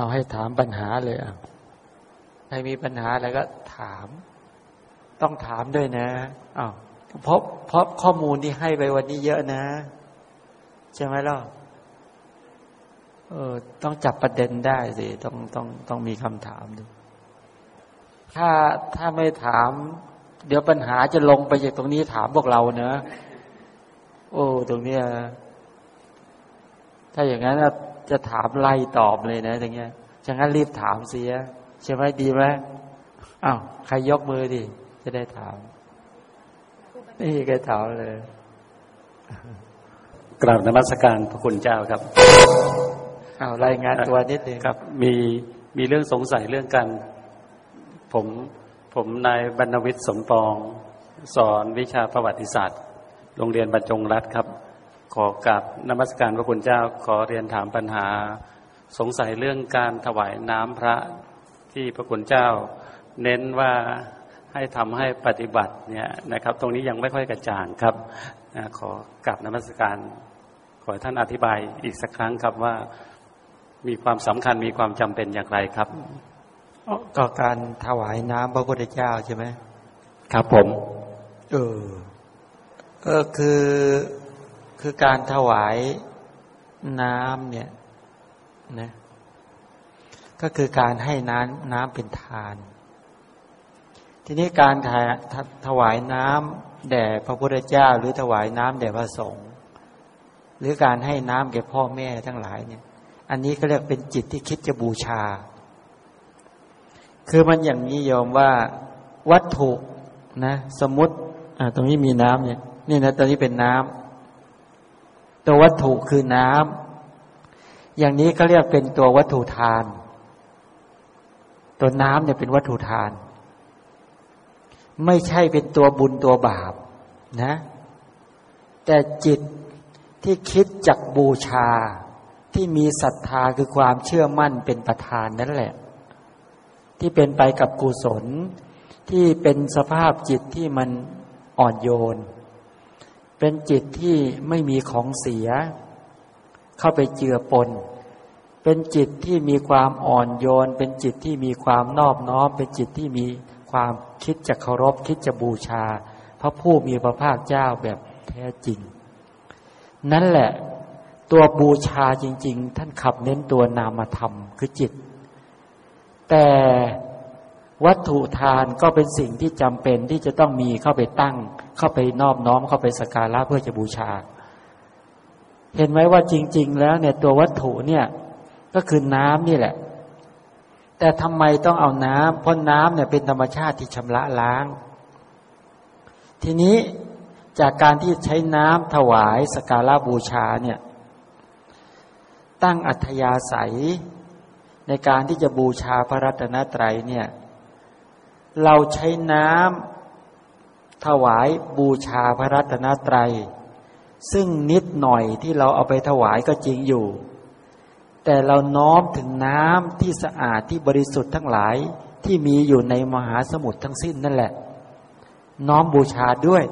เอาให้ถามปัญหาเลยอะใครมีปัญหาอะไรก็ถาม ต้องถามด้วยนะอ้าวเพราะเพราะข้อมูลที่ให้ไปวันนี้เยอะนะ ใช่ไหมล่ะเออต้องจับประเด็นได้สิต้องต้องต้องมีคำถามดูถ้าถ้าไม่ถาม เดี๋ยวปัญหาจะลงไปจากตรงนี้ถามพวกเราเนะ โอ้ ตรงเนี้ยถ้าอย่างนั้น จะถามไล่ตอบเลยนะอย่างเงี้ยฉะนั้นรีบถามเสีย ใช่ไหมดีไหมอ้าวใครยกมือดิจะได้ถาม นี่ใครถามเลย กราบนมัสการพระคุณเจ้าครับอ้าวรายงานตัวนิดนึงครับ มีมีเรื่องสงสัยเรื่องการผมผมนายบรรณวิทย์สมปอง สอนวิชาประวัติศาสตร์ โรงเรียนบรรจงรัฐครับ ขอกับนมัสการพระคุณเจ้าขอเรียนถามปัญหา สงสัยเรื่องการถวายน้ำพระที่พระคุณเจ้า เน้นว่าให้ทำให้ปฏิบัติเนี่ยนะครับ ตรงนี้ยังไม่ค่อยกระจ่างครับขอกับนมัสการ ขอท่านอธิบายอีกสักครั้งครับว่ามีความสำคัญมีความจำเป็นอย่างไรครับก็การถวายน้ำพระพุทธเจ้าใช่ไหมครับผม เออเออคือ คือการถวายน้ำเนี่ยนะก็คือการให้น้ำน้ำเป็นทาน ทีนี้การถวายน้ำแด่พระพุทธเจ้า หรือถวายน้ำแด่พระสงฆ์หรือการให้น้ำแก่พ่อแม่ทั้งหลายเนี่ย อันนี้ก็เรียกเป็นจิตที่คิดจะบูชา คือมันอย่างนี้ยอมว่าวัตถุนะ สมมติอ่าตรงนี้มีน้ำเนี่ยนี่นะตอนนี้เป็นน้ำ ตัววัตถุคือน้ำอย่างนี้ก็เรียกเป็นตัววัตถุทาน ตัวน้ำเนี่ยเป็นวัตถุทาน ไม่ใช่เป็นตัวบุญตัวบาปนะ แต่จิตที่คิดจักบูชาที่มีศรัทธาคือความเชื่อมั่นเป็นประธานนั่นแหละ ที่เป็นไปกับกุศลที่เป็นสภาพจิตที่มันอ่อนโยน เป็นจิตที่ไม่มีของเสีย เข้าไปเจือปน เป็นจิตที่มีความอ่อนโยน เป็นจิตที่มีความนอบน้อม เป็นจิตที่มีความคิดจะเคารพ คิดจะบูชา พระผู้มีพระภาคเจ้าแบบแท้จริง นั่นแหละตัวบูชาจริง ๆ ท่านขับเน้นตัวนามธรรมคือจิต แต่วัตถุทานก็เป็นสิ่งที่จำเป็นที่จะต้องมีเข้าไปตั้ง เข้าไปนอบน้อมเข้าไปสการะเพื่อจะบูชา เห็นไหมว่าจริง ๆ แล้วเนี่ยตัววัตถุเนี่ยก็คือน้ำนี่แหละ แต่ทำไมต้องเอาน้ำเพราะน้ำเนี่ยเป็นธรรมชาติที่ชำระล้าง ทีนี้จากการที่ใช้น้ำถวายสการะบูชาเนี่ย ตั้งอัธยาศัยในการที่จะบูชาพระรัตนตรัยเนี่ย เราใช้น้ำ ถวายบูชาพระรัตนตรัย ซึ่งนิดหน่อยที่เราเอาไปถวายก็จริงอยู่ แต่เราน้อมถึงน้ำที่สะอาดที่บริสุทธิ์ทั้งหลายที่มีอยู่ในมหาสมุทรทั้งสิ้นนั่นแหละ น้อมบูชาด้วย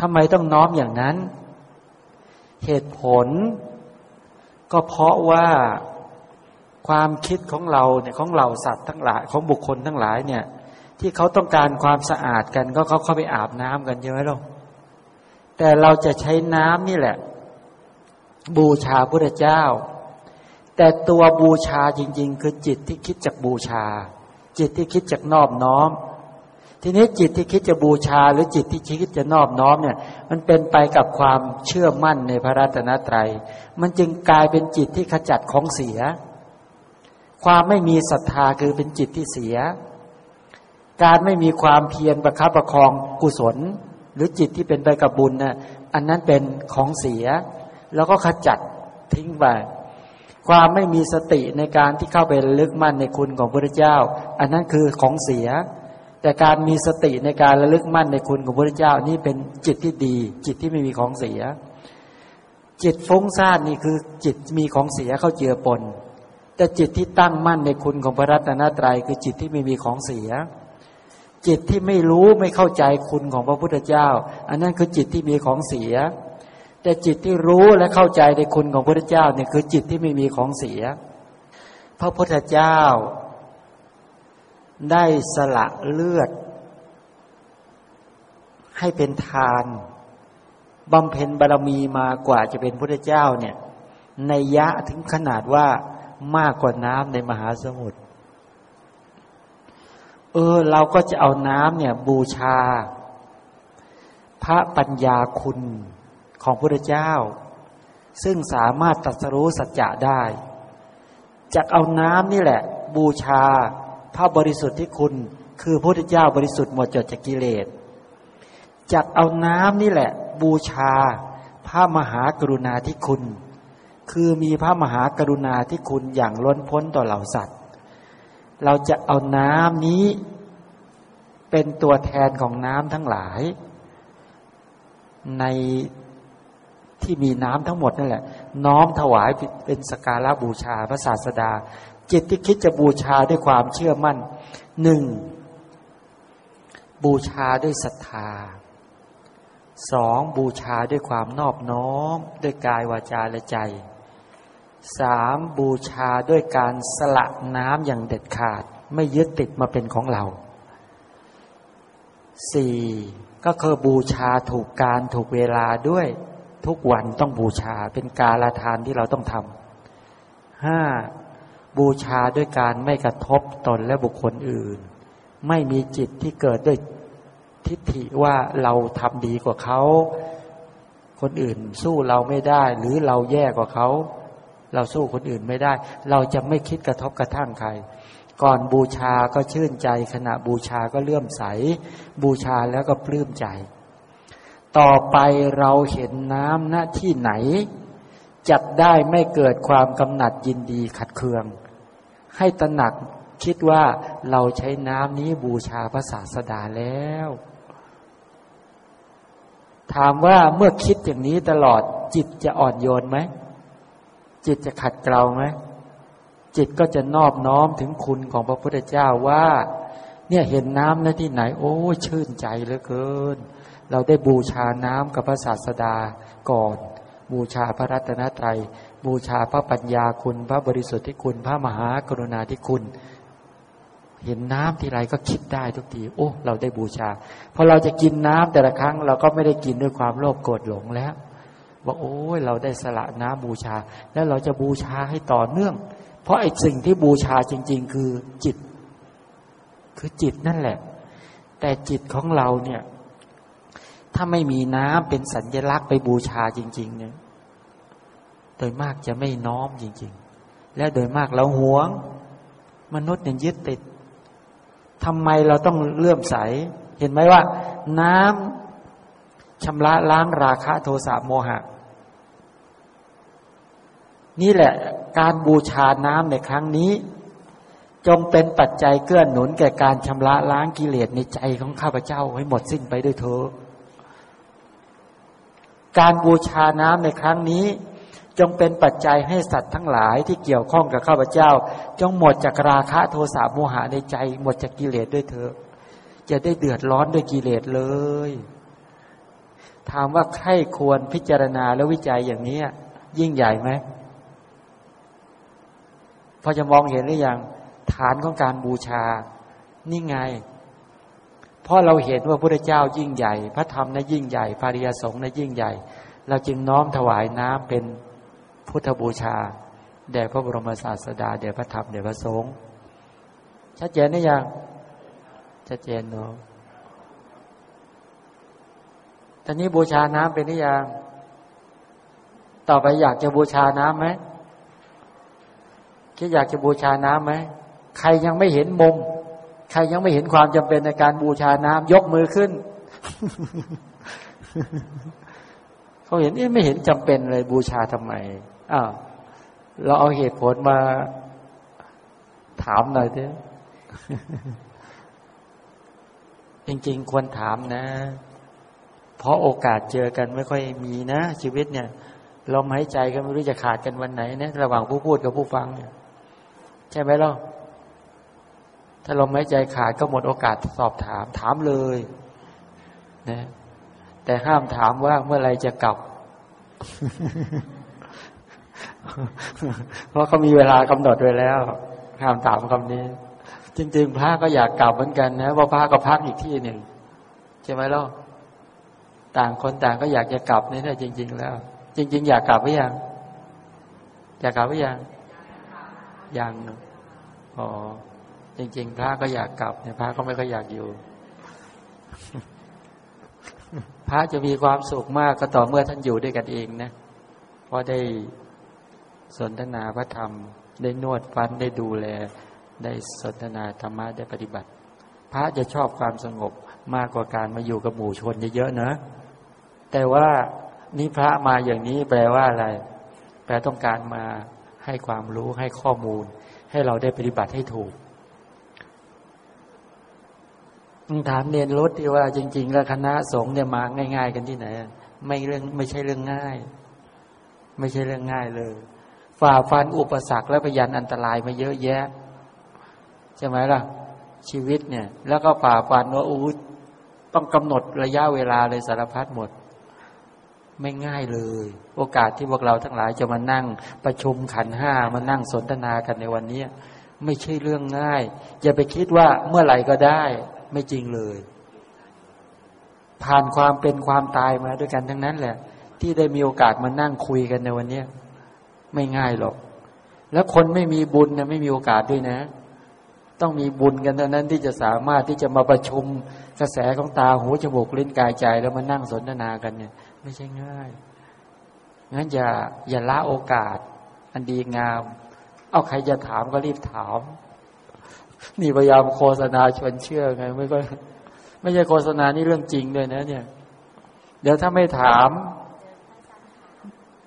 ทำไมต้องน้อมอย่างนั้น เหตุผล ก็เพราะว่าความคิดของเราเนี่ยของเราสัตว์ทั้งหลายของบุคคลทั้งหลายเนี่ย ที่เขาต้องการความสะอาดกันก็เขาเข้าไปอาบน้ำกันใช่ไหมล่ะแต่เราจะใช้น้ำนี่แหละ บูชาพระเจ้า แต่ตัวบูชาจริง ๆ คือจิตที่คิดจากบูชา จิตที่คิดจากนอบน้อม ทีนี้จิตที่คิดจะบูชา หรือจิตที่คิดจะนอบน้อมเนี่ย มันเป็นไปกับความเชื่อมั่นในพระรัตนตรัย มันจึงกลายเป็นจิตที่ขจัดของเสีย ความไม่มีศรัทธาคือเป็นจิตที่เสีย การไม่มีความเพียรประคับประคองกุศล หรือจิตที่เป็นไปกับบุญนะ่ะอันนั้นเป็นของเสีย แล้วก็ขจัดทิ้งไปความไม่มีสติในการที่เข้าไปลึกมั่นในคุณของพระเจ้า อันนั้นคือของเสีย แต่การมีสติในการระลึกมั่นในคุณของพระเจ้านี่เป็นจิตที่ดี จิตที่ไม่มีของเสีย จิตฟุ้งซ่านนี่คือจิตมีของเสียเข้าเจือปนแต่จิตที่ตั้งมั่นในคุณของพระรัตนตรัยคือจิตที่ไม่มีของเสีย จิตที่ไม่รู้ไม่เข้าใจคุณของพระพุทธเจ้า อันนั้นคือจิตที่มีของเสีย แต่จิตที่รู้และเข้าใจในคุณของพระพุทธเจ้าเนี่ยคือจิตที่ไม่มีของเสีย พระพุทธเจ้า ได้สละเลือด ให้เป็นทานบำเพ็ญบารมีมากว่าจะเป็นพุทธเจ้าเนี่ยในยะถึงขนาดว่ามากกว่าน้ำในมหาสมุทร เออ เราก็จะเอาน้ำเนี่ย บูชา พระปัญญาคุณของพระเจ้า ซึ่งสามารถตรัสรู้สัจจะได้จะเอาน้ำนี่แหละ บูชา พระบริสุทธิ์ที่คุณ คือพระพุทธเจ้าบริสุทธิ์หมดจดจากกิเลสจักเอาน้ำนี่แหละ บูชา พระมหากรุณาธิคุณ คือมีพระมหากรุณาธิคุณอย่างล้นพ้นต่อเหล่าสัตว์ เราจะเอาน้ำนี้เป็นตัวแทนของน้ำทั้งหลาย ในที่มีน้ำทั้งหมดนั่นแหละ น้อมถวายเป็นสการะบูชาพระศาสดา จิตที่คิดจะบูชาด้วยความเชื่อมั่นหนึ่งบูชาด้วยศรัทธาสองบูชาด้วยความนอบน้อม ด้วยกายวาจาและใจ สามบูชาด้วยการสละน้ำอย่างเด็ดขาด ไม่ยึดติดมาเป็นของเราสี่ก็คือบูชาถูกการถูกเวลาด้วยทุกวันต้องบูชาเป็นกาลทานที่เราต้องทำห้าบูชาด้วยการไม่กระทบตนและบุคคลอื่น ไม่มีจิตที่เกิดด้วยทิฏฐิว่าเราทำดีกว่าเขา คนอื่นสู้เราไม่ได้หรือเราแย่กว่าเขา เราสู้คนอื่นไม่ได้ เราจะไม่คิดกระทบกระทั่งใคร ก่อนบูชาก็ชื่นใจ ขณะบูชาก็เลื่อมใส บูชาแล้วก็ปลื้มใจ ต่อไปเราเห็นน้ำณที่ไหน จัดได้ไม่เกิดความกำหนัดยินดีขัดเคือง ให้ตระหนักคิดว่าเราใช้น้ำนี้บูชาพระศาสดาแล้ว ถามว่าเมื่อคิดอย่างนี้ตลอดจิตจะอ่อนโยนไหม จิตจะขัดเกลาไหมจิตก็จะนอบน้อมถึงคุณของพระพุทธเจ้าว่า เนี่ยเห็นน้ำนะที่ไหน โอ้ชื่นใจเหลือเกิน เราได้บูชาน้ำกับพระศาสดาก่อน บูชาพระรัตนตรัย บูชาพระปัญญาคุณ พระบริสุทธิ์ที่คุณ พระมหากรุณาธิคุณ เห็นน้ำทีไรก็คิดได้ทุกที โอ้ เราได้บูชาพอเราจะกินน้ำแต่ละครั้ง เราก็ไม่ได้กินด้วยความโลภโกรธหลงแล้ว ว่าโอ้ยเราได้สละน้ำบูชา แล้วเราจะบูชาให้ต่อเนื่อง เพราะไอ้สิ่งที่บูชาจริง ๆ คือจิต คือจิตนั่นแหละ แต่จิตของเราเนี่ย ถ้าไม่มีน้ำเป็นสัญญลักษณ์ไปบูชาจริง ๆ เนี่ย โดยมากจะไม่น้อมจริง ๆ และโดยมากเราหวง มนุษย์เนี่ยยึดติดทำไมเราต้องเลื่อมใส เห็นไหมว่า น้ำชำระล้างราคะโทสะโมหะ นี่แหละการบูชาน้ำในครั้งนี้ จงเป็นปัจจัยเกื้อหนุนแก่การชำระล้างกิเลสในใจของข้าพเจ้าให้หมดสิ้นไปด้วยเถอการบูชาน้ำในครั้งนี้ จงเป็นปัจจัยให้สัตว์ทั้งหลายที่เกี่ยวข้องกับข้าพเจ้า จงหมดจากราคะโทสะโมหะในใจ หมดจากกิเลสด้วยเถอะจะได้เดือดร้อนด้วยกิเลสเลย ถามว่าใครควรพิจารณาและวิจัยอย่างนี้ยิ่งใหญ่ไหม อจะมองเห็นหรือยังฐานของการบูชา นี่ไง เพราะเราเห็นว่าพระเจ้ายิ่งใหญ่ พระธรรมนะยิ่งใหญ่ภาริยสงฆ์นะยิ่งใหญ่ เราจึงน้อมถวายน้ำเป็นพุทธบูชาแด่พระบรมศาสดาแด่พระธรรมแด่พระสงฆ์ชัดเจนหรือยังชัดเจนเนาะตอนนี้บูชาน้ำเป็นหรือยังต่อไปอยากจะบูชาน้ำไหม คิดอยากจะบูชาน้ำไหมใครยังไม่เห็นมุม ใครยังไม่เห็นความจำเป็นในการบูชาน้ำยกมือขึ้น เขาเห็นไม่เห็นจำเป็นเลยบูชาทำไมอ้าวเราเอาเหตุผลมาถามหน่อยเถอะจริงๆควรถามนะ เพราะโอกาสเจอกันไม่ค่อยมีนะชีวิตเนี่ยลมหายใจก็ไม่รู้จะขาดกันวันไหนนะระหว่างผู้พูดกับผู้ฟังเนี่ย ใช่ไหมล่ะถ้าลมหายใจขาดก็หมดโอกาสสอบถาม ถามเลยนะแต่ห้ามถามว่าเมื่อไรจะกลับ เพราะเขามีเวลากำหนดไว้แล้ว ห้ามถามคำนี้ จริง ๆ พระก็อยากกลับเหมือนกันนะว่าพระก็พักอีกที่หนึ่งใช่ไหมล่ะต่างคนต่างก็อยากจะกลับนี่แท้จริง ๆ แล้ว จริง ๆ อยากกลับหรือยังอยากกลับหรือยัง ยังอ๋อจริง ๆ พระก็อยากกลับเนี่ยพระก็ไม่ค่อยอยากอยู่ พระจะมีความสุขมากก็ต่อเมื่อท่านอยู่ด้วยกันเองนะเพราะได้สนทนาพระธรรม ได้นวดฟันได้ดูแล ได้สนทนาธรรมะได้ปฏิบัติ พระจะชอบความสงบมากกว่าการมาอยู่กับหมู่ชนเยอะๆนะแต่ว่านี่พระมาอย่างนี้แปลว่าอะไร แปลต้องการมา ให้ความรู้ให้ข้อมูล ให้เราได้ปฏิบัติให้ถูกถามเนียนรถที่ว่าจริง ๆ แล้วคณะสงฆ์เนี่ยมาง่าย ๆ กันที่ไหนไม่เรื่องไม่ใช่เรื่องง่าย ไม่ใช่เรื่องง่ายเลย ฝ่าฟันอุปสรรคและพยันอันตรายมาเยอะแยะ ใช่ไหมล่ะ ชีวิตเนี่ย แล้วก็ฝ่าฟันว่าอู้ต้องกำหนดระยะเวลาเลยสารพัดหมด ไม่ง่ายเลย โอกาสที่พวกเราทั้งหลายจะมานั่งประชุมขันห้ามานั่งสนทนากันในวันนี้ไม่ใช่เรื่องง่าย อย่าไปคิดว่าเมื่อไหร่ก็ได้ ไม่จริงเลย ผ่านความเป็นความตายมาด้วยกันทั้งนั้นแหละ ที่ได้มีโอกาสมานั่งคุยกันในวันนี้ไม่ง่ายหรอก แล้วคนไม่มีบุญนะไม่มีโอกาสด้วยนะ ต้องมีบุญกันเท่านั้นที่จะสามารถที่จะมาประชุมกระแสของตาหูจมูกลิ้นกายใจแล้วมานั่งสนทนากันเนี่ย ไม่ใช่ง่ายงั้นอย่าอย่าละโอกาส อันดีงาม เอาใครจะถามก็รีบถาม นี่พยายามโฆษณาชวนเชื่อไงไม่ก็ไม่ใช่โฆษณานี่เรื่องจริงด้วยนะ เนี่ย เดี๋ยวถ้าไม่ถาม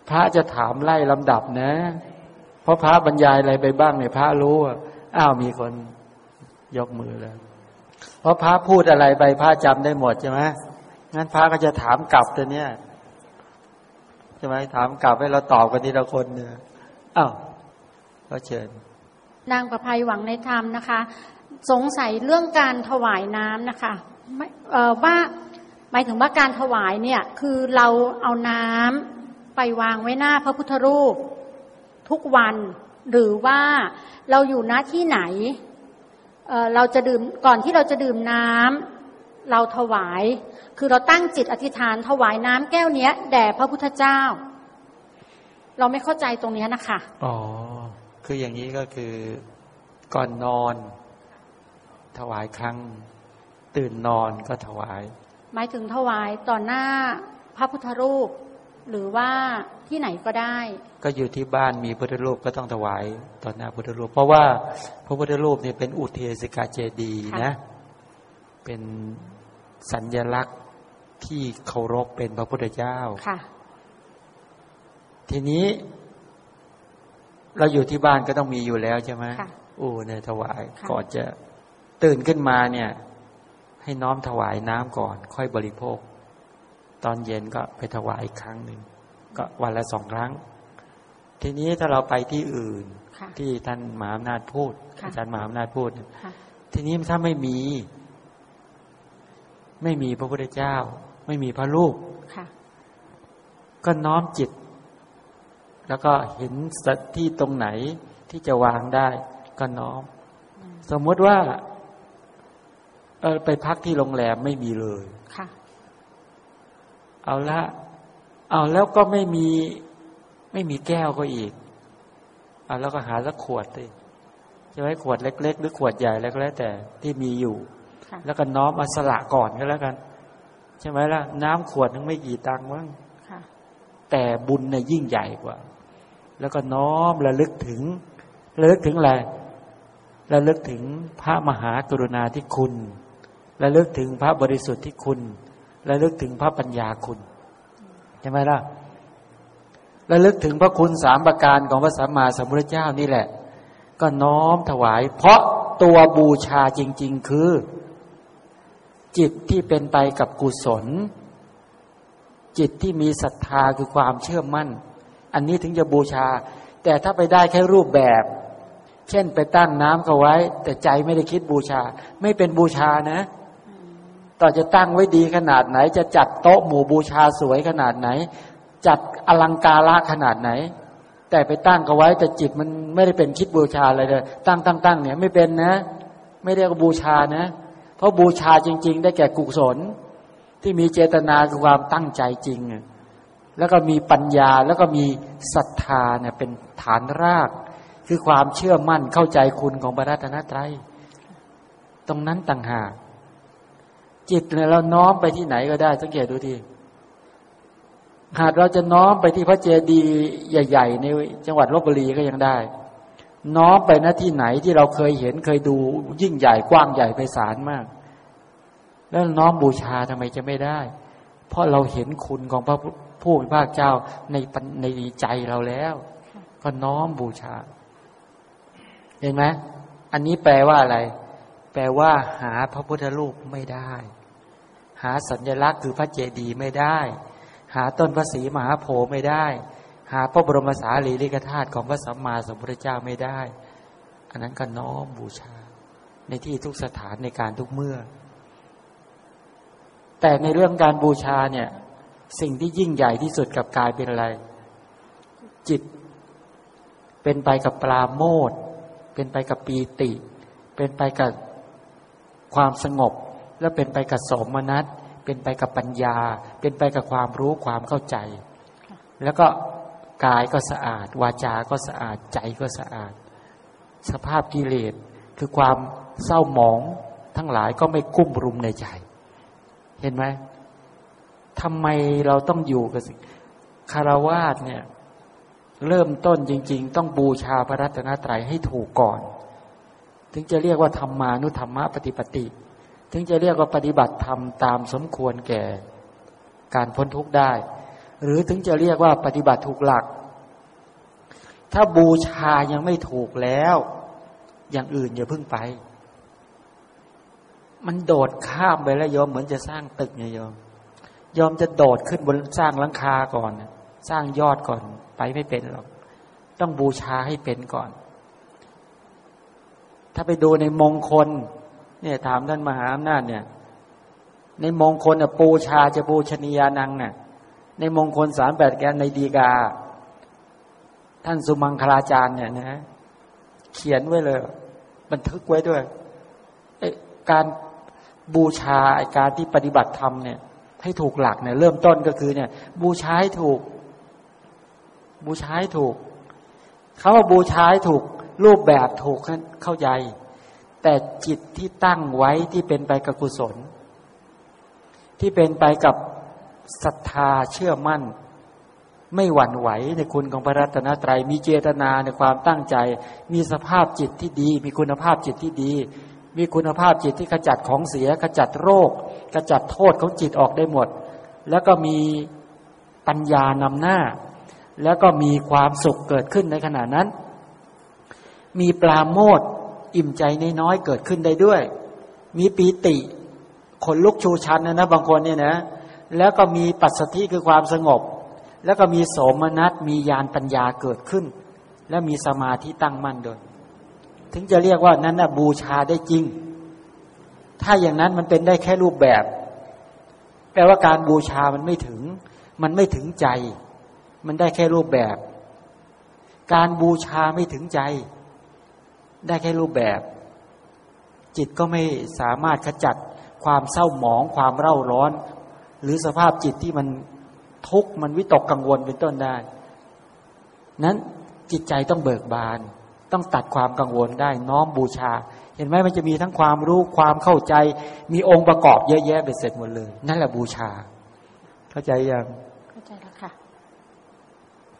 พระจะถามไล่ลำดับนะ เพราะพระบรรยายอะไรไปบ้างเนี่ยพระรู้อ้าวมีคนยกมือแล้ว เพราะพระพูดอะไรไปพระจำได้หมดใช่ไหมงั้นพระก็จะถามกลับตัวเนี้ย ใช่ไหมถามกลับให้เราตอบกันทีละคนเนี่ยอ้าวก็เชิญ นางประภัยหวังในธรรมนะคะ สงสัยเรื่องการถวายน้ำนะคะว่าหมายถึงว่าการถวายเนี่ยคือเราเอาน้ำไปวางไว้หน้าพระพุทธรูป ทุกวันหรือว่าเราอยู่ณที่ไหนเเราจะดื่มก่อนที่เราจะดื่มน้ำเราถวาย คือเราตั้งจิตอธิษฐานถวายน้ำแก้วเนี้ยแด่พระพุทธเจ้า เราไม่เข้าใจตรงนี้นะคะ อ๋อ คืออย่างนี้ก็คือก่อนนอน ถวายครั้ง ตื่นนอนก็ถวาย หมายถึงถวายต่อหน้าพระพุทธรูป หรือว่าที่ไหนก็ได้ ก็อยู่ที่บ้านมีพุทธรูปก็ต้องถวายต่อหน้าพุทธรูป เพราะว่าพระพุทธรูปเนี่ยเป็นอุเทสิกาเจดีนะ เป็นสัญญลักษณ์ ที่เคารพเป็นพระพุทธเจ้าค่ะ ทีนี้ เราอยู่ที่บ้านก็ต้องมีอยู่แล้วใช่ไหมโอ้เนี่ยถวายก่อนจะตื่นขึ้นมาเนี่ย ให้น้อมถวายน้ำก่อน ค่อยบริโภค ตอนเย็นก็ไปถวายอีกครั้งหนึ่งก็วันละสองครั้ง ทีนี้ถ้าเราไปที่อื่น ที่ท่านมหาอำนาจพูด อาจารย์มหาอำนาจพูดทีนี้ถ้าไม่มี ไม่มีพระพุทธเจ้า ไม่มีพระลูกก็น้อมจิต แล้วก็เห็นสที่ตรงไหนที่จะวางได้ ก็น้อม สมมติว่า เออไปพักที่โรงแรมไม่มีเลยค่ะเอาละ เอาแล้วก็ไม่มีไม่มีแก้วก็อีก เอาแล้วก็หาสักขวดเลยจะไว้ขวดเล็ก ๆ หรือขวดใหญ่แล้วก็แล้วแต่ที่มีอยู่ แล้วก็น้อมมาสละก่อนก็แล้วกัน ใช่ไหมล่ะ น้ำขวดนึงไม่กี่ตังค์มั้งแต่บุญเนี่ยยิ่งใหญ่กว่า แล้วก็น้อมระลึกถึงระลึกถึงอะไรระลึกถึงพระมหากรุณาธิคุณระลึกถึงพระบริสุทธิ์ที่คุณระลึกถึงพระปัญญาคุณใช่ไหมล่ะระลึกถึงพระคุณสามประการของพระสัมมาสัมพุทธเจ้านี่แหละ ก็น้อมถวาย เพราะตัวบูชาจริง ๆ คือ จิตที่เป็นไปกับกุศล จิตที่มีศรัทธาคือความเชื่อมั่น อันนี้ถึงจะบูชา แต่ถ้าไปได้แค่รูปแบบ เช่นไปตั้งน้ำเขาไว้ แต่ใจไม่ได้คิดบูชา ไม่เป็นบูชานะต่อจะตั้งไว้ดีขนาดไหน จะจัดโต๊ะหมู่บูชาสวยขนาดไหน จัดอลังการะขนาดไหน แต่ไปตั้งก็ไว้แต่จิตมันไม่ได้เป็นคิดบูชาอะไรเลยตั้งตั้งตั้งเนี่ยไม่เป็นนะ ไม่ได้ก็บูชานะ เพราะบูชาจริง ๆ ได้แก่กุศลที่มีเจตนาคือความตั้งใจจริง แล้วก็มีปัญญาแล้วก็มีศรัทธาเนี่ยเป็นฐานราก คือความเชื่อมั่นเข้าใจคุณของพระรัตนตรัย ตรงนั้นต่างหากจิตเนี่ยเราน้อมไปที่ไหนก็ได้สังเกตดูทีหากเราจะน้อมไปที่พระเจดีย์ใหญ่ ๆ ในจังหวัดลบบุรีก็ยังได้ น้อมไปณที่ไหนที่เราเคยเห็นเคยดู ยิ่งใหญ่กว้างใหญ่ไพศาลมาก แล้วน้อมบูชาทำไมจะไม่ได้ เพราะเราเห็นคุณของพระผู้เป็นพระเจ้าในในใจเราแล้ว ก็น้อมบูชา เห็นไหมอันนี้แปลว่าอะไร แปลว่า หาพระพุทธรูปไม่ได้ หาสัญลักษณ์คือพระเจดีย์ไม่ได้ หาต้นพระศรีมหาโพธิ์ไม่ได้ หาพระบรมสารีริกธาตุของพระสัมมาสัมพุทธเจ้าไม่ได้ อันนั้นก็น้อมบูชา ในที่ทุกสถานในการทุกเมื่อ แต่ในเรื่องการบูชาเนี่ย สิ่งที่ยิ่งใหญ่ที่สุดกับกายเป็นอะไร จิต เป็นไปกับปลาโมดเป็นไปกับปีติ เป็นไปกับความสงบ และเป็นไปกับสมนัตเป็นไปกับปัญญา เป็นไปกับความรู้ความเข้าใจ แล้วก็ กายก็สะอาด วาจา ก็สะอาด ใจก็สะอาด สภาพกิเลสคือความเศร้าหมองทั้งหลายก็ไม่กุ้มรุมในใจ เห็นไหมทำไมเราต้องอยู่กับคารวาสเนี่ย เริ่มต้นจริง ๆ ต้องบูชาพระรัตนตรัยให้ถูกก่อน ถึงจะเรียกว่าธรรมานุธรรมะปฏิปติ ถึงจะเรียกว่าปฏิบัติธรรมตามสมควรแก่ การพ้นทุกข์ได้ หรือถึงจะเรียกว่าปฏิบัติถูกหลัก ถ้าบูชายังไม่ถูกแล้ว อย่างอื่นอย่าพิ่งไป มันโดดข้ามไปแล้วยอมเหมือนจะสร้างตึกเนี่ยยอมยอมจะโดดขึ้นบนสร้างหลังคาก่อน สร้างยอดก่อนไปไม่เป็นหรอก ต้องบูชาให้เป็นก่อน ถ้าไปดูในมงคล เนี่ยถามท่านมหาอำนาจเนี่ย ในมงคลปูชาจะปูชนียานังเนี่ย ในมงคลสามแปดแกนในดีกา ท่านสุมังคลาจารย์เนี่ยนะ เขียนไว้เลย บันทึกไว้ด้วยการบูชาการที่ปฏิบัติธรรมเนี่ย ให้ถูกหลักเนี่ย เริ่มต้นก็คือเนี่ย บูชาให้ถูก บูชาให้ถูกเขาว่าบูชาให้ถูกรูปแบบถูกเข้าใจ แต่จิตที่ตั้งไว้ที่เป็นไปกับกุศล ที่เป็นไปกับ ศรัทธาเชื่อมั่น ไม่หวั่นไหวในคุณของพระรัตนตรยัย มีเจตนาในความตั้งใจ มีสภาพจิตที่ดี มีคุณภาพจิตที่ดี มีคุณภาพจิตที่ขจัดของเสียขจัดโรคขจัดโทษของจิตออกได้หมด แล้วก็มีปัญญานำหน้า แล้วก็มีความสุขเกิดขึ้นในขณะนั้น มีปลาโมดอิ่มใจน้อยๆเกิดขึ้นได้ด้วย มีปีติขนลุกชูชันนะนะบางคนเนี่ยนะ แล้วก็มีปัสสติคือความสงบ แล้วก็มีโสมนัสมียานปัญญาเกิดขึ้น และมีสมาธิตั้งมั่นโดยถึงจะเรียกว่านั้นนะบูชาได้จริง ถ้าอย่างนั้นมันเป็นได้แค่รูปแบบ แปลว่าการบูชามันไม่ถึง มันไม่ถึงใจ มันได้แค่รูปแบบ การบูชาไม่ถึงใจ ได้แค่รูปแบบ จิตก็ไม่สามารถขจัดความเศร้าหมองความเร่าร้อน หรือสภาพจิตที่มันทุกข์มันวิตกกังวลเป็นต้นได้ นั้นจิตใจต้องเบิกบาน ต้องตัดความกังวลได้ น้อมบูชา เห็นไหมมันจะมีทั้งความรู้ความเข้าใจ มีองค์ประกอบเยอะแยะไปเสร็จหมดเลย นั่นแหละบูชา เข้าใจยังเข้าใจแล้วค่ะ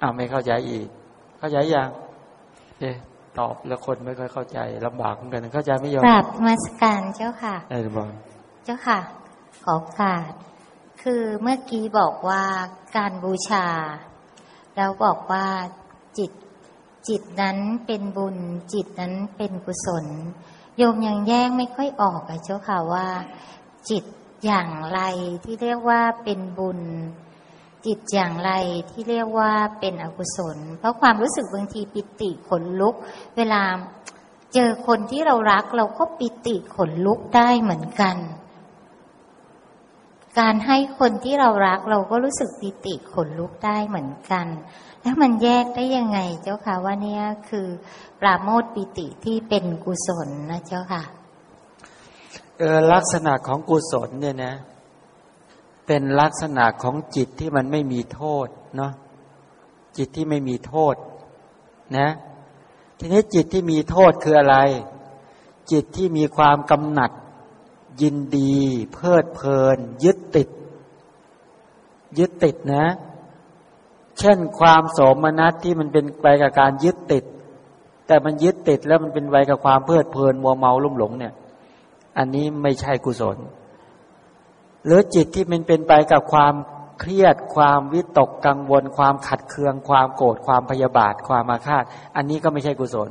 อ้าวไม่เข้าใจอีก เข้าใจยังเอ๊ตอบแล้วคนไม่ค่อยเข้าใจลำบากเหมือนกันเข้าใจไม่ยอมกราบมาสการเจ้าค่ะได้หรือเปล่าเจ้าค่ะขอการ คือเมื่อกี้บอกว่าการบูชา แล้วบอกว่าจิตจิตนั้นเป็นบุญ จิตนั้นเป็นกุศล โยมยังแยกไม่ค่อยออกอะเจ้าค่ะว่า จิตอย่างไรที่เรียกว่าเป็นบุญ จิตอย่างไรที่เรียกว่าเป็นอกุศล เพราะความรู้สึกบางทีปิติขนลุก เวลาเจอคนที่เรารักเราก็ปิติขนลุกได้เหมือนกัน การให้คนที่เรารักเราก็รู้สึกปิติขนลุกได้เหมือนกัน แล้วมันแยกได้ยังไงเจ้าค่ะว่าเนี่ยคือปราโมทปิติที่เป็นกุศลนะเจ้าค่ะเออลักษณะของกุศลเนี่ยนะ เป็นลักษณะของจิตที่มันไม่มีโทษเนาะจิตที่ไม่มีโทษ นะ ทีนี้จิตที่มีโทษคืออะไร จิตที่มีความกำหนัด ยินดี เพลิดเพลิน ยึดติด ยึดติดนะ เช่นความโสมนัสที่มันเป็นไปกับการยึดติด แต่มันยึดติดแล้วมันเป็นไปกับความเพลิดเพลินมัวเมาลุ่มหลงเนี่ย อันนี้ไม่ใช่กุศล หรือจิตที่มันเป็นไปกับความเครียดความวิตกกังวล ความขัดเคือง ความโกรธความพยาบาท ความมาคาดอันนี้ก็ไม่ใช่กุศล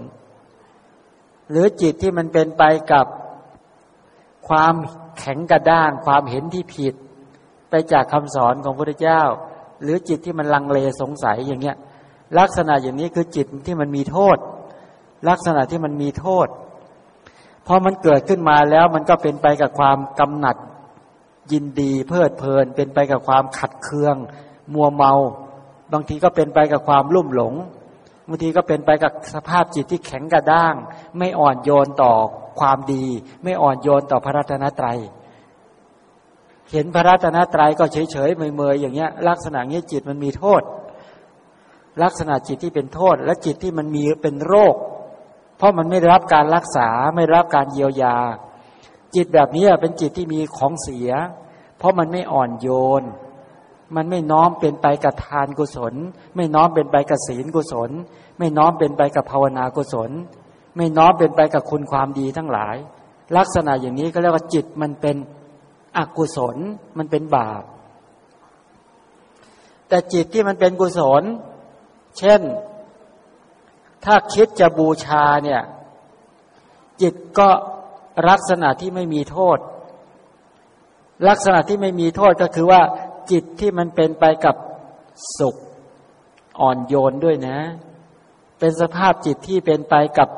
หรือจิตที่มันเป็นไปกับ ความแข็งกระด้าง ความเห็นที่ผิด ไปจากคำสอนของพระพุทธเจ้า หรือจิตที่มันลังเลสงสัยอย่างเงี้ย ลักษณะอย่างนี้คือจิตที่มันมีโทษ ลักษณะที่มันมีโทษพอมันเกิดขึ้นมาแล้วมันก็เป็นไปกับความกำหนัดยินดีเพลิดเพลิน เป็นไปกับความขัดเคือง มัวเมา บางทีก็เป็นไปกับความลุ่มหลงบางทีก็เป็นไปกับสภาพจิตที่แข็งกระด้าง ไม่อ่อนโยนต่อ ความดี ไม่อ่อนโยนต่อพระรัตนตรัย เห็นพระรัตนตรัยก็เฉยเฉยเมยเมยอย่างเงี้ย ลักษณะเงี้ยจิตมันมีโทษ ลักษณะจิตที่เป็นโทษ และจิตที่มันมีเป็นโรค เพราะมันไม่ได้รับการรักษาไม่รับการเยียวยา จิตแบบนี้เป็นจิตที่มีของเสีย เพราะมันไม่อ่อนโยนมันไม่น้อมเป็นไปกับทานกุศล ไม่น้อมเป็นไปกับศีลกุศล ไม่น้อมเป็นไปกับภาวนากุศล ไม่น้อมเป็นไปกับคุณความดีทั้งหลาย ลักษณะอย่างนี้ก็เรียกว่าจิตมันเป็นอกุศลมันเป็นบาป แต่จิตที่มันเป็นกุศล เช่น ถ้าคิดจะบูชาเนี่ย จิตก็ลักษณะที่ไม่มีโทษ ลักษณะที่ไม่มีโทษก็คือว่า จิตที่มันเป็นไปกับสุขอ่อนโยนด้วยนะ เป็นสภาพจิตที่เป็นไปกับ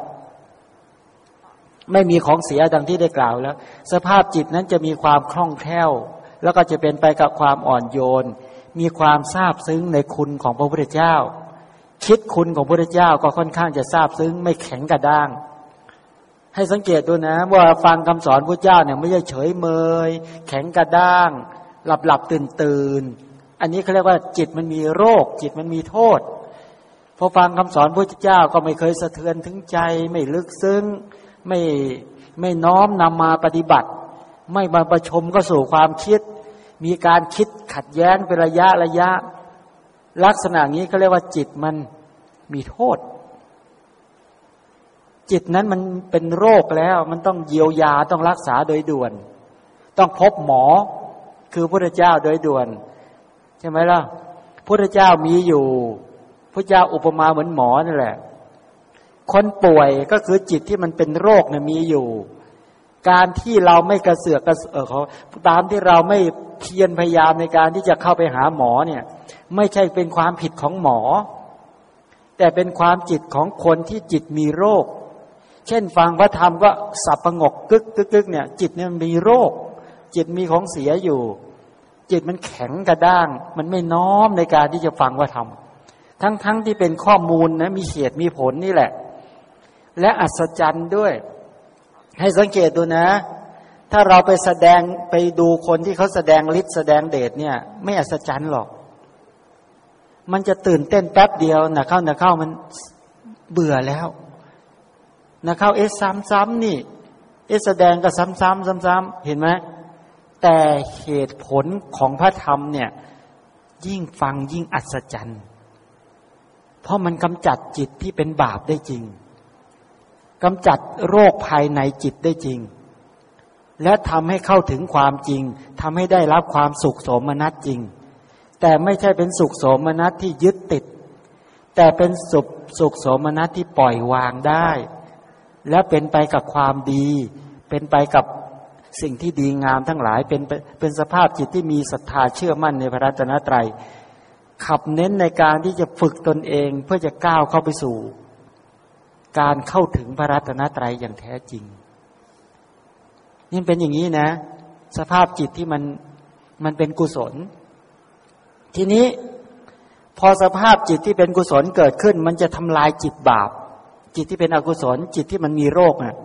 ไม่มีของเสียดังที่ได้กล่าวแล้ว สภาพจิตนั้นจะมีความคล่องแคล่ว แล้วก็จะเป็นไปกับความอ่อนโยน มีความซาบซึ้งในคุณของพระพุทธเจ้า คิดคุณของพระพุทธเจ้าก็ค่อนข้างจะซาบซึ้งไม่แข็งกระด้าง ให้สังเกตดูนะว่าฟังคำสอนพระเจ้าเนี่ยไม่ใช่เฉยเมย แข็งกระด้าง หลับหลับตื่นตื่นอันนี้เขาเรียกว่าจิตมันมีโรค จิตมันมีโทษพอฟังคำสอนพระเจ้าก็ไม่เคยสะเทือนถึงใจไม่ลึกซึ้ง ไม่ไม่น้อมนำมาปฏิบัติ ไม่มาประชมก็สู่ความคิด มีการคิดขัดแย้งเป็นระยะระยะ ลักษณะนี้เขาเรียกว่าจิตมันมีโทษ จิตนั้นมันเป็นโรคแล้ว มันต้องเยียวยาต้องรักษาโดยด่วน ต้องพบหมอคือพระเจ้าโดยด่วน ใช่ไหมล่ะพระเจ้ามีอยู่พระเจ้าอุปมาเหมือนหมอนั่นแหละ คนป่วยก็คือจิตที่มันเป็นโรคเนี่ยมีอยู่ การที่เราไม่กระเสือกกระเออเขาตามที่เราไม่เพียรพยายามในการที่จะเข้าไปหาหมอเนี่ย ไม่ใช่เป็นความผิดของหมอ แต่เป็นความจิตของคนที่จิตมีโรค เช่นฟังพระธรรมก็สับประงกกึกกึกกึกเนี่ย จิตเนี่ยมีโรค จิตมีของเสียอยู่ จิตมันแข็งกระด้าง มันไม่น้อมในการที่จะฟังพระธรรมทั้งๆทที่เป็นข้อมูลนะมีเหตุมีผลนี่แหละ และอัศจรรย์ด้วย ให้สังเกตดูนะ ถ้าเราไปแสดงไปดูคนที่เขาแสดงฤทธิ์แสดงเดชเนี่ย ไม่อัศจรรย์หรอก มันจะตื่นเต้นแป๊บเดียวนะเข้านะเข้ามันเบื่อแล้วนะเข้าเอสซ้ำๆนี่ เอสแสดงก็ซ้ำๆซ้ำๆเห็นไหมแต่เหตุผลของพระธรรมเนี่ย ยิ่งฟังยิ่งอัศจรรย์ เพราะมันกำจัดจิตที่เป็นบาปได้จริง กำจัดโรคภายในจิตได้จริง และทำให้เข้าถึงความจริงทำให้ได้รับความสุขโสมนัสจริง แต่ไม่ใช่เป็นสุขโสมนัสที่ยึดติด แต่เป็นสุขสุขโสมนัสที่ปล่อยวางได้ และเป็นไปกับความดี เป็นไปกับสิ่งที่ดีงามทั้งหลาย เป็นเป็นสภาพจิตที่มีศรัทธาเชื่อมั่นในพระรัตนตรัยขับเน้นในการที่จะฝึกตนเองเพื่อจะก้าวเข้าไปสู่ การเข้าถึงพระรัตนตรัยอย่างแท้จริงนี่เป็นอย่างนี้นะ สภาพจิตที่มันมันเป็นกุศล ทีนี้พอสภาพจิตที่เป็นกุศลเกิดขึ้น มันจะทำลายจิตบาป จิตที่เป็นอกุศล จิตที่มันมีโรคน่ะ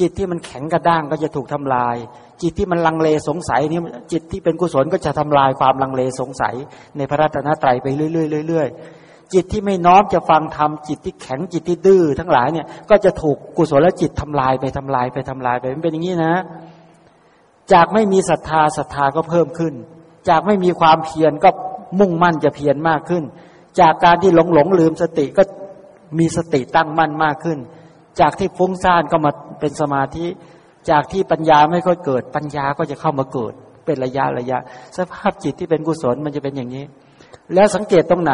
จิตที่มันแข็งกระด้างก็จะถูกทำลาย จิตที่มันลังเลสงสัยนี่จิตที่เป็นกุศลก็จะทำลายความลังเลสงสัย ในพระรัตนตรัยไปเรื่อยๆเรื่อยๆ จิตที่ไม่น้อมจะฟังธรรมจิตที่แข็งจิตที่ดื้อทั้งหลายเนี่ยก็จะถูกกุศลจิตทำลายไปทำลายไปทำลายไปมันเป็นอย่างนี้นะ จากไม่มีศรัทธาศรัทธาก็เพิ่มขึ้น จากไม่มีความเพียรก็มุ่งมั่นจะเพียรมากขึ้น จากการที่หลงหลงลืมสติก็มีสติตั้งมั่นมากขึ้น จากที่ฟุ้งซ่านก็มาเป็นสมาธิ จากที่ปัญญาไม่ค่อยเกิด ปัญญาก็จะเข้ามาเกิด เป็นระยะระยะ สภาพจิตที่เป็นกุศลมันจะเป็นอย่างนี้ แล้วสังเกตตรงไหน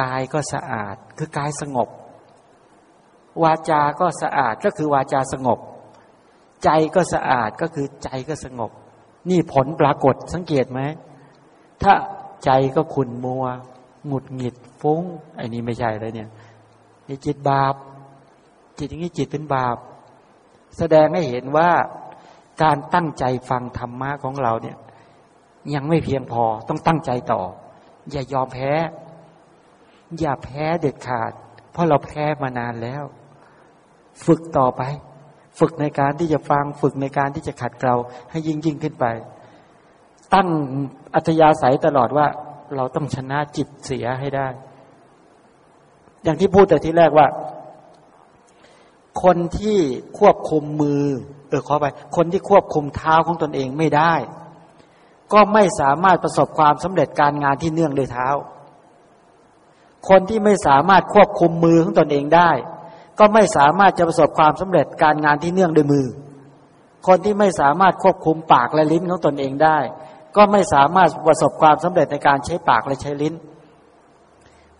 กายก็สะอาด คือกายสงบ วาจาก็สะอาดก็คือวาจาสงบ ใจก็สะอาดก็คือใจก็สงบ นี่ผลปรากฏสังเกตไหมถ้าใจก็ขุนมัว หงุดหงิดฟุ้งไอ้นี่ไม่ใช่เลยเนี่ยนี่จิตบาป จิตอย่างนี้จิตเป็นบาป แสดงให้เห็นว่าการตั้งใจฟังธรรมะของเราเนี่ย ยังไม่เพียงพอต้องตั้งใจต่อ อย่ายอมแพ้ อย่าแพ้เด็ดขาด เพราะเราแพ้มานานแล้ว ฝึกต่อไป ฝึกในการที่จะฟังฝึกในการที่จะขัดเกลาให้ยิ่งยิ่งขึ้นไป ตั้งอัธยาศัยตลอดว่า เราต้องชนะจิตเสียให้ได้ อย่างที่พูดแต่ที่แรกว่า คนที่ควบคุมมือ เออขอไป คนที่ควบคุมเท้าของตนเองไม่ได้ ก็ไม่สามารถประสบความสำเร็จการงานที่เนื่องด้วยเท้า คนที่ไม่สามารถควบคุมมือของตนเองได้ ก็ไม่สามารถจะประสบความสำเร็จการงานที่เนื่องด้วยมือ คนที่ไม่สามารถควบคุมปากและลิ้นของตนเองได้ ก็ไม่สามารถประสบความสำเร็จในการใช้ปากและใช้ลิ้น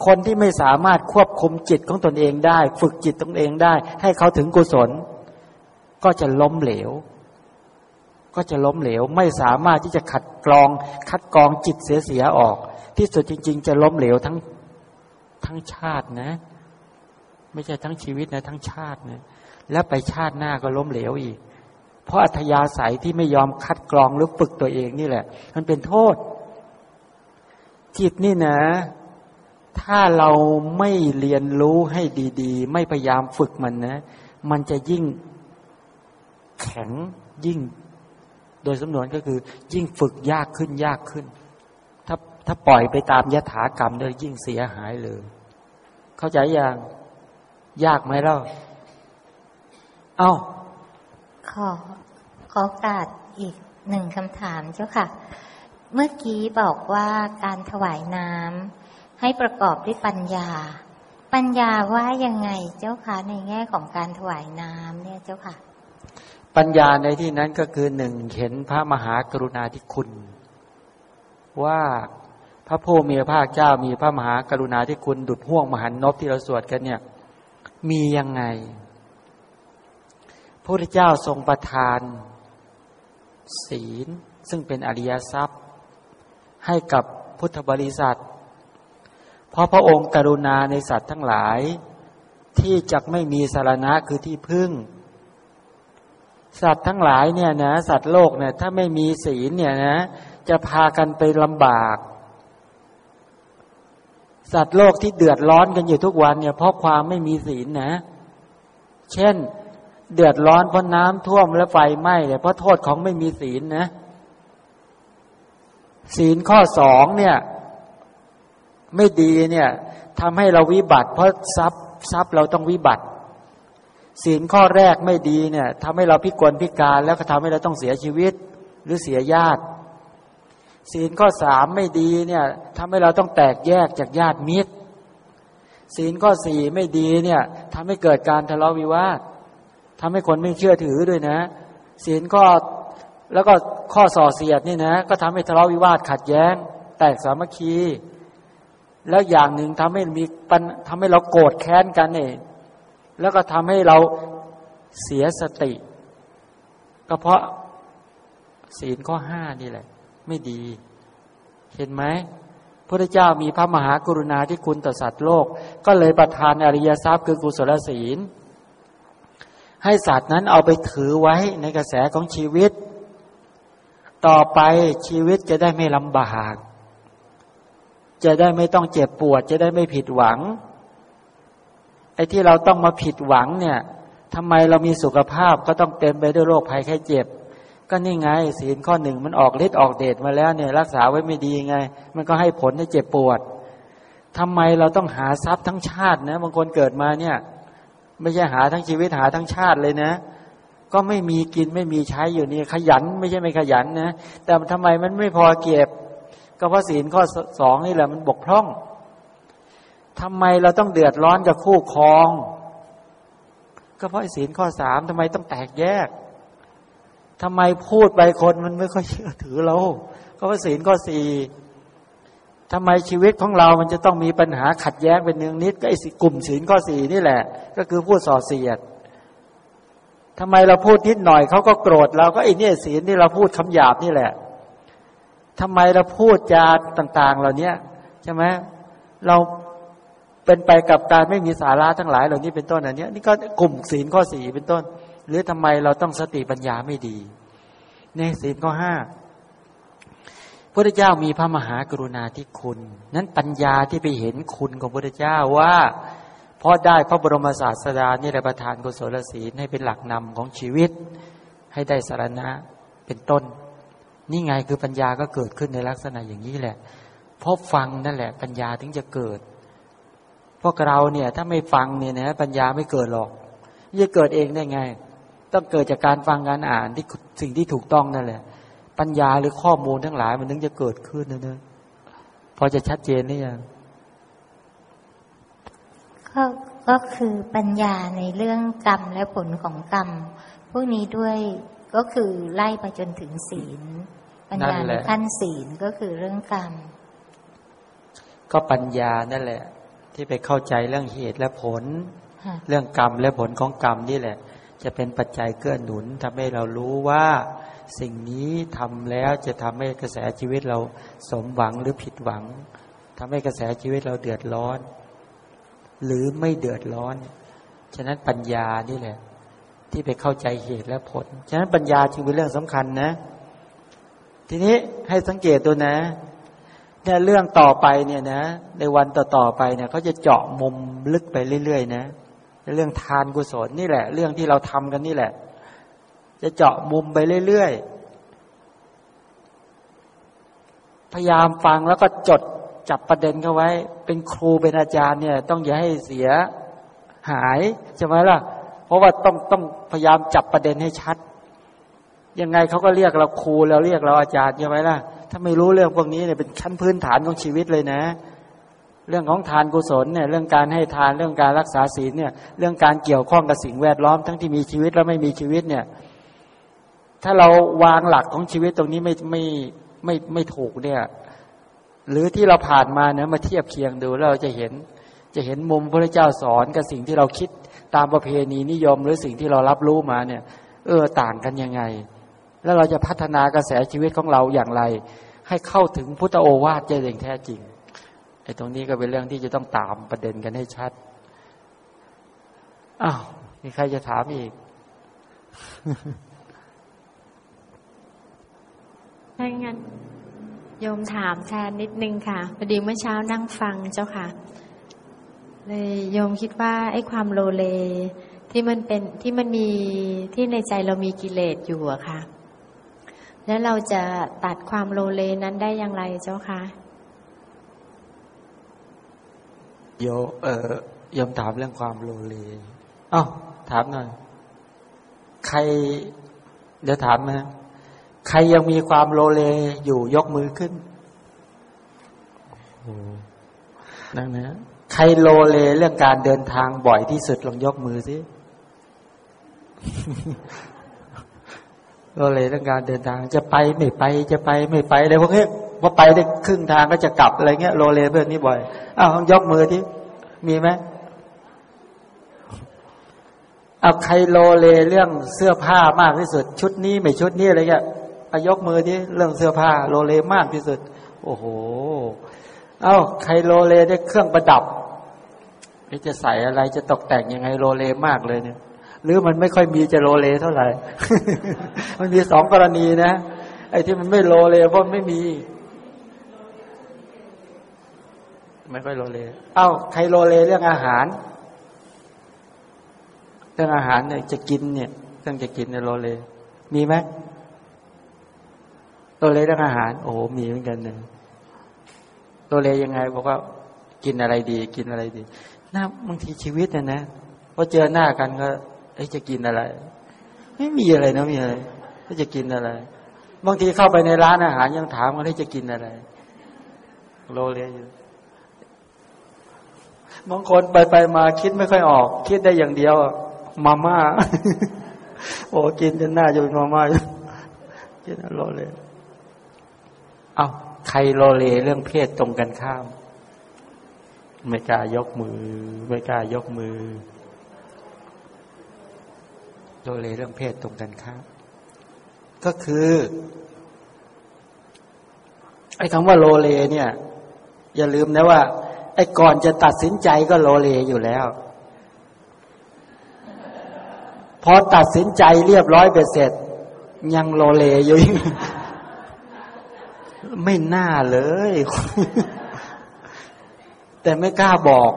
คนที่ไม่สามารถควบคุมจิตของตนเองได้ ฝึกจิตตนเองได้ ให้เขาถึงกุศล ก็จะล้มเหลว ก็จะล้มเหลว ไม่สามารถที่จะขัดกรอง คัดกรองจิตเสียเสียออก ที่สุดจริง ๆ จะล้มเหลวทั้ง ทั้งชาตินะ ไม่ใช่ทั้งชีวิตนะ ทั้งชาตินะแล้วไปชาติหน้าก็ล้มเหลวอีก เพราะอัธยาศัยที่ไม่ยอมคัดกรองหรือฝึกตัวเองนี่แหละ มันเป็นโทษ จิตนี่นะ ถ้าเราไม่เรียนรู้ให้ดี ๆ ไม่พยายามฝึกมันนะ มันจะยิ่งแข็งยิ่ง โดยสำนวนก็คือ ยิ่งฝึกยากขึ้นยากขึ้น ถ้าถ้าปล่อยไปตามยถากรรมเลยยิ่งเสียหายเลย เข้าใจยัง ยากไหมเล่า เอา้า ขอ ขอโอกาสอีกหนึ่งคำถามเจ้าค่ะ เมื่อกี้บอกว่าการถวายน้ำให้ประกอบด้วยปัญญา ปัญญาว่ายังไงเจ้าค่ะในแง่ของการถวายน้ำเนี่ยเจ้าค่ะ ปัญญาในที่นั้นก็คือหนึ่งเห็นพระมหากรุณาธิคุณ ว่า พระผู้มีพระภาคเจ้ามีพระมหากรุณาธิคุณดุดห่วงมหันนบที่เราสวดกันเนี่ย มียังไงพระพุทธเจ้าทรงประทาน ศีลซึ่งเป็นอริยทรัพย์ ให้กับพุทธบริษัท เพราะพระองค์กรุณาในสัตว์ทั้งหลาย ที่จะไม่มีสารณะคือที่พึ่ง สัตว์ทั้งหลายเนี่ยนะสัตว์โลกเนี่ยถ้าไม่มีศีลเนี่ยนะจะพากันไปลำบาก สัตว์โลกที่เดือดร้อนกันอยู่ทุกวันเนี่ยเพราะความไม่มีศีลนะ เช่น เดือดร้อนเพราะน้ำท่วมและไฟไหม้เนี่ยเพราะโทษของไม่มีศีลนะ ศีลข้อสองเนี่ย ไม่ดีเนี่ยทำให้เราวิบัติ เพราะทรัพย์ทรัพย์เราต้องวิบัติ ศีลข้อแรกไม่ดีเนี่ยทำให้เราพิกลพิการแล้วก็ทำให้เราต้องเสียชีวิตหรือเสียญาติ ศีลข้อสามไม่ดีเนี่ยทำให้เราต้องแตกแยกจากญาติมิตร ศีลข้อสี่ไม่ดีเนี่ยทำให้เกิดการทะเลาะวิวาททำให้คนไม่เชื่อถือด้วยนะ ศีลก็แล้วก็ข้อส่อเสียดนี่นะ ก็ทำให้ทะเลาะวิวาทขัดแย้ง แตกสามัคคี แล้วอย่างหนึ่งทำให้มีปัญทำให้เราโกรธแค้นกันเองแล้วก็ทำให้เราเสียสติ ก็เพราะศีลข้อห้านี่แหละ ไม่ดี เห็นไหมพระเจ้ามีพระมหากรุณาที่คุณต่อสัตว์โลก ก็เลยประทานอริยทรัพย์คือกุศลศีล ให้สัตว์นั้นเอาไปถือไว้ในกระแสของชีวิต ต่อไปชีวิตจะได้ไม่ลำบาก จะได้ไม่ต้องเจ็บปวด จะได้ไม่ผิดหวังไอ้ที่เราต้องมาผิดหวังเนี่ยทำไมเรามีสุขภาพก็ต้องเต็มไปด้วยโรคภัยไข้เจ็บ ก็นี่ไง ศีลข้อหนึ่งมันออกฤทธิ์ออกเดชมาแล้วเนี่ย รักษาไว้ไม่ดีไง มันก็ให้ผลให้เจ็บปวดทำไมเราต้องหาทรัพย์ทั้งชาตินะบางคนเกิดมาเนี่ย ไม่ใช่หาทั้งชีวิตหาทั้งชาติเลยนะ ก็ไม่มีกินไม่มีใช้อยู่นี่ขยันไม่ใช่ไม่ขยันนะแต่ทำไมมันไม่พอเก็บ ก็เพราะศีลข้อสองนี่แหละมันบกพร่องทำไมเราต้องเดือดร้อนกับคู่ครอง ก็เพราะศีลข้อสามทำไมต้องแตกแยก ทำไมพูดไปคนมันไม่ค่อยเชื่อถือเราก็เพราศีลข้อสี่ทำไมชีวิตของเรามันจะต้องมีปัญหาขัดแย้งเป็นเนืองนิด ก็ไอ้กลุ่มศีลข้อสี่นี่แหละ ก็คือพูดส่อเสียดทำไมเราพูดนิดหน่อยเขาก็โกรธเราก็ไอ้นี่ศีลที่เราพูดคำหยาบนี่แหละทำไมเราพูดจาต่าง ๆ เหล่านี้ใช่ไหมเราเป็นไปกับการไม่มีสาระทั้งหลายเหล่านี้เป็นต้นอันนี้นี่ก็กลุ่มศีลข้อสี่เป็นต้น หรือทำไมเราต้องสติปัญญาไม่ดีในศีลข้อห้าพระเจ้ามีพระมหากรุณาธิคุณ นั้นปัญญาที่ไปเห็นคุณของพระเจ้าว่าเพราะได้พระบรมศาสดานี่แหละประทานกุศลศีลให้เป็นหลักนำของชีวิต ให้ได้สารณะเป็นต้น นี่ไงคือปัญญาก็เกิดขึ้นในลักษณะอย่างนี้แหละเพราะฟังนั่นแหละ ปัญญาถึงจะเกิด พวกเราเนี่ยถ้าไม่ฟังเนี่ยนะปัญญาไม่เกิดหรอกจะเกิดเองได้ไง ต้องเกิดจากการฟังการอ่านที่สิ่งที่ถูกต้องนั่นแหละ ปัญญาหรือข้อมูลทั้งหลาย มันถึงจะเกิดขึ้นนะเนอะพอจะชัดเจนหรือยังก็ก็คือปัญญาในเรื่องกรรมและผลของกรรม พวกนี้ด้วยก็คือไล่ไปจนถึงศีล ปัญญาในขั้นศีลก็คือเรื่องกรรม ก็ปัญญานั่นแหละ ที่ไปเข้าใจเรื่องเหตุและผล เรื่องกรรมและผลของกรรมนี่แหละ จะเป็นปัจจัยเกื้อหนุนทำให้เรารู้ว่าสิ่งนี้ทำแล้วจะทำให้กระแสชีวิตเราสมหวังหรือผิดหวังทำให้กระแสชีวิตเราเดือดร้อน หรือไม่เดือดร้อน ฉะนั้นปัญญานี่แหละ ที่ไปเข้าใจเหตุและผล ฉะนั้นปัญญาจึงเป็นเรื่องสำคัญนะ ทีนี้ให้สังเกตตัวนะเนี่ยเรื่องต่อไปเนี่ยนะ ในวันต่อๆไปเนี่ยเขาจะเจาะมุมลึกไปเรื่อยๆนะ เรื่องทานกุศลนี่แหละ เรื่องที่เราทำกันนี่แหละ จะเจาะมุมไปเรื่อยๆ พยายามฟังแล้วก็จดจับประเด็นเข้าไว้ เป็นครูเป็นอาจารย์เนี่ย ต้องอย่าให้เสียหายใช่ไหมล่ะ เพราะว่าต้องต้องพยายามจับประเด็นให้ชัด ยังไงเขาก็เรียกเราครูเราเรียกเราอาจารย์ใช่ไหมล่ะ ถ้าไม่รู้เรื่องพวกนี้เนี่ยเป็นชั้นพื้นฐานของชีวิตเลยนะ เรื่องของทานกุศลเนี่ยเรื่องการให้ทานเรื่องการรักษาศีลเนี่ย เรื่องการเกี่ยวข้องกับสิ่งแวดล้อมทั้งที่มีชีวิตและไม่มีชีวิตเนี่ย ถ้าเราวางหลักของชีวิตตรงนี้ไม่ไม่ไม่ไม่ถูกเนี่ย หรือที่เราผ่านมาเนี่ยมาเทียบเคียงดูแล้วเราจะเห็น จะเห็นมุมพระเจ้าสอนกับสิ่งที่เราคิดตามประเพณีนิยมหรือสิ่งที่เรารับรู้มาเนี่ย เออต่างกันยังไง แล้วเราจะพัฒนากระแสชีวิตของเราอย่างไร ให้เข้าถึงพุทธโอวาทใจอย่างแท้จริง ไอ้ตรงนี้ก็เป็นเรื่องที่จะต้องตามประเด็นกันให้ชัด อ้าวมีใครจะถามอีกถ้างั้นโยมถามแทนนิดนึงค่ะพอดีเมื่อเช้านั่งฟังเจ้าค่ะ เลยโยมคิดว่าไอ้ความโลเลที่มันเป็นที่มันมีที่ในใจเรามีกิเลสอยู่อะค่ะ แล้วเราจะตัดความโลเลนั้นได้อย่างไรเจ้าค่ะ โยเออยมถามเรื่องความโลเลอ้าวถามหน่อย ใคร เดี๋ยวถามนะใครยังมีความโลเลอยู่ยกมือขึ้นนั่นนะใครโลเลเรื่องการเดินทางบ่อยที่สุดลองยกมือสิโลเลเรื่องการเดินทาง จะไปไม่ไป จะไปไม่ไปอะไรพวกนี้ พอไปได้ครึ่งทางก็จะกลับอะไรเงี้ยโลเลเพื่อนนี้บ่อยอ้าวยกมือที่มีไหมเอาใครโลเลเรื่องเสื้อผ้ามากที่สุด ชุดนี้ไม่ชุดนี้อะไรเงี้ยยกมือที่เรื่องเสื้อผ้า โลเลมากที่สุด โอ้โห เอา้าใครโลเลได้เครื่องประดับจะใส่อะไรจะตกแต่งยังไงโลเลมากเลยเนี่ย หรือมันไม่ค่อยมีจะโลเลเท่าไหร่ มันมีสองกรณีนะไอ้ที่มันไม่โลเลเพราะไม่มี ไม่ค่อยโลเล เอ้าใครโลเลเรื่องอาหาร เรื่องอาหารเนี่ยจะกินเนี่ยเรื่องจะกินเนี่ยโลเล มีไหมโลเลเรื่องอาหาร โอ้มีเหมือนกันเนี่ยโลเลยังไงบอกว่ากินอะไรดี กินอะไรดีน่าบางทีชีวิตเนี่ยนะพอเจอหน้ากันก็เอ้จะกินอะไร ไม่มีอะไรนะมีอะไรก็จะกินอะไร บางทีเข้าไปในร้านอาหารยังถามว่าจะกินอะไร โลเลอยู่ บางคนไปไปมาคิดไม่ค่อยออก คิดได้อย่างเดียว มาม่า โอ้กินจนหน้าจะเป็นมาม่ากินโลเลเอาใครโลเลเรื่องเพศตรงกันข้าม ไม่กล้ายกมือ ไม่กล้ายกมือโลเลเรื่องเพศตรงกันข้าม ก็คือไอ้คำว่าโลเลเนี่ย อย่าลืมนะว่า ไอ้ก่อนจะตัดสินใจก็โลเลอยู่แล้ว พอตัดสินใจเรียบร้อยไปเสร็จ ยังโลเลอยู่ไม่น่าเลย แต่ไม่กล้าบอก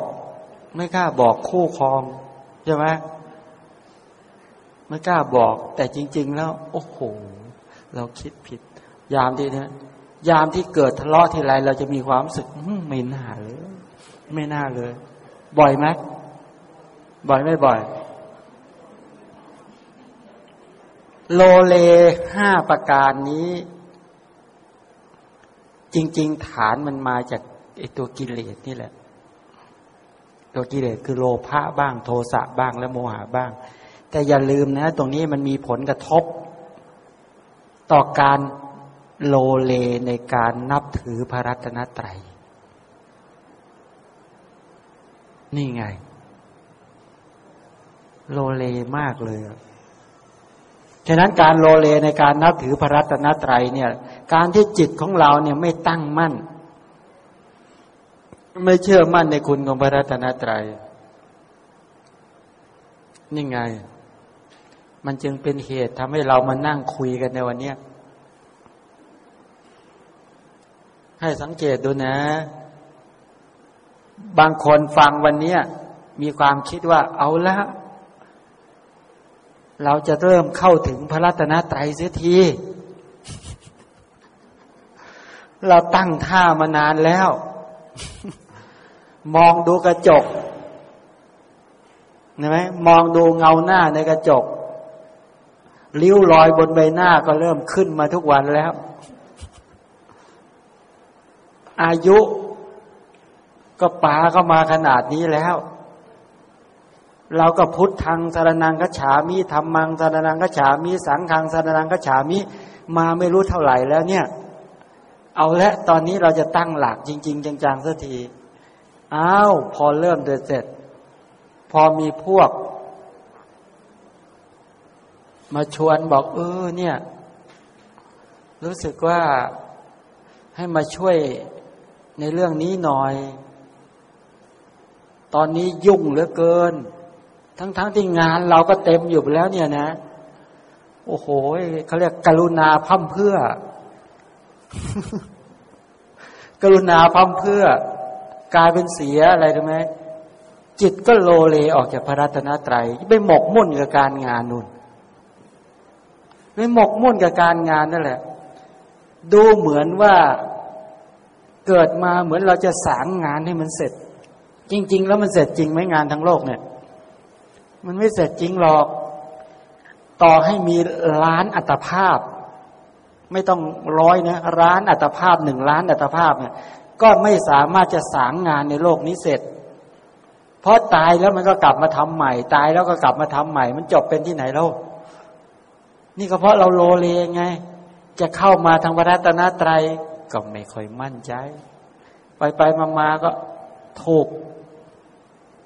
ไม่กล้าบอกคู่ครองใช่ไหมไม่กล้าบอก แต่จริง ๆ แล้ว โอ้โห เราคิดผิด ยามที่นี้ยามที่เกิดทะเลาะทีไรเราจะมีความรู้สึกไม่น่าเลย ไม่น่าเลย บ่อยไหมบ่อยไม่บ่อย โลเลห้าประการนี้ จริง ๆ ฐานมันมาจากไอตัวกิเลสนี่แหละ ตัวกิเลสคือโลภะบ้างโทสะบ้างและโมหะบ้าง แต่อย่าลืมนะ ตรงนี้มันมีผลกระทบ ต่อการโลเลในการนับถือพระรัตนตรัย นี่ไง โลเลมากเลยฉะนั้นการโลเลในการนับถือพระรัตนตรัยเนี่ย การที่จิตของเราเนี่ยไม่ตั้งมั่น ไม่เชื่อมั่นในคุณของพระรัตนตรัยนี่ไง มันจึงเป็นเหตุทำให้เรามานั่งคุยกันในวันนี้ให้สังเกตดูนะ บางคนฟังวันนี้มีความคิดว่าเอาละ เราจะเริ่มเข้าถึงพระรัตนตรัยเสียที เราตั้งท่ามานานแล้ว มองดูกระจกเห็นไหมมองดูเงาหน้าในกระจก ริ้วรอยบนใบหน้าก็เริ่มขึ้นมาทุกวันแล้ว อายุ ก็ปาเข้ามาขนาดนี้แล้ว เราก็พุทธังสารนังกฉามิธรรมังสารนังกฉามิสังฆังสารนังกฉามิมาไม่รู้เท่าไหร่แล้วเนี่ย เอาละตอนนี้เราจะตั้งหลักจริง ๆ จังๆสักทีอ้าวพอเริ่มเดินเสร็จ พอมีพวก มาชวนบอก เออ เนี่ย รู้สึกว่าให้มาช่วยในเรื่องนี้หน่อย ตอนนี้ยุ่งเหลือเกิน ทั้งๆทที่งานเราก็เต็มอยู่แล้วเนี่ยนะ โอ้โหเขาเรียกกรุณาพั่มเพื่อ กรุณาพั่มเพื่อกลายเป็นเสียอะไรรู้ไหมจิตก็โลเลออกจากพระรัตนตรัยไปหมกมุ่นกับการงานนู่นไปหมกมุ่นกับการงานนั่นแหละ ดูเหมือนว่าเกิดมาเหมือนเราจะสางงานให้มันเสร็จ จริง ๆ แล้วมันเสร็จจริงไหมงานทั้งโลกเนี่ย มันไม่เสร็จจริงหรอก ต่อให้มีล้านอัตภาพ ไม่ต้องร้อยนะร้านอัตภาพหนึ่งล้านอัตภาพเนี่ยก็ไม่สามารถจะสางงานในโลกนี้เสร็จ เพราะตายแล้วมันก็กลับมาทำใหม่ ตายแล้วก็กลับมาทำใหม่ มันจบเป็นที่ไหนแล้วนี่ก็เพราะเราโลเลไง จะเข้ามาทางพระรัตนตรัยก็ไม่ค่อยมั่นใจ ไปไปมามาก็ถูก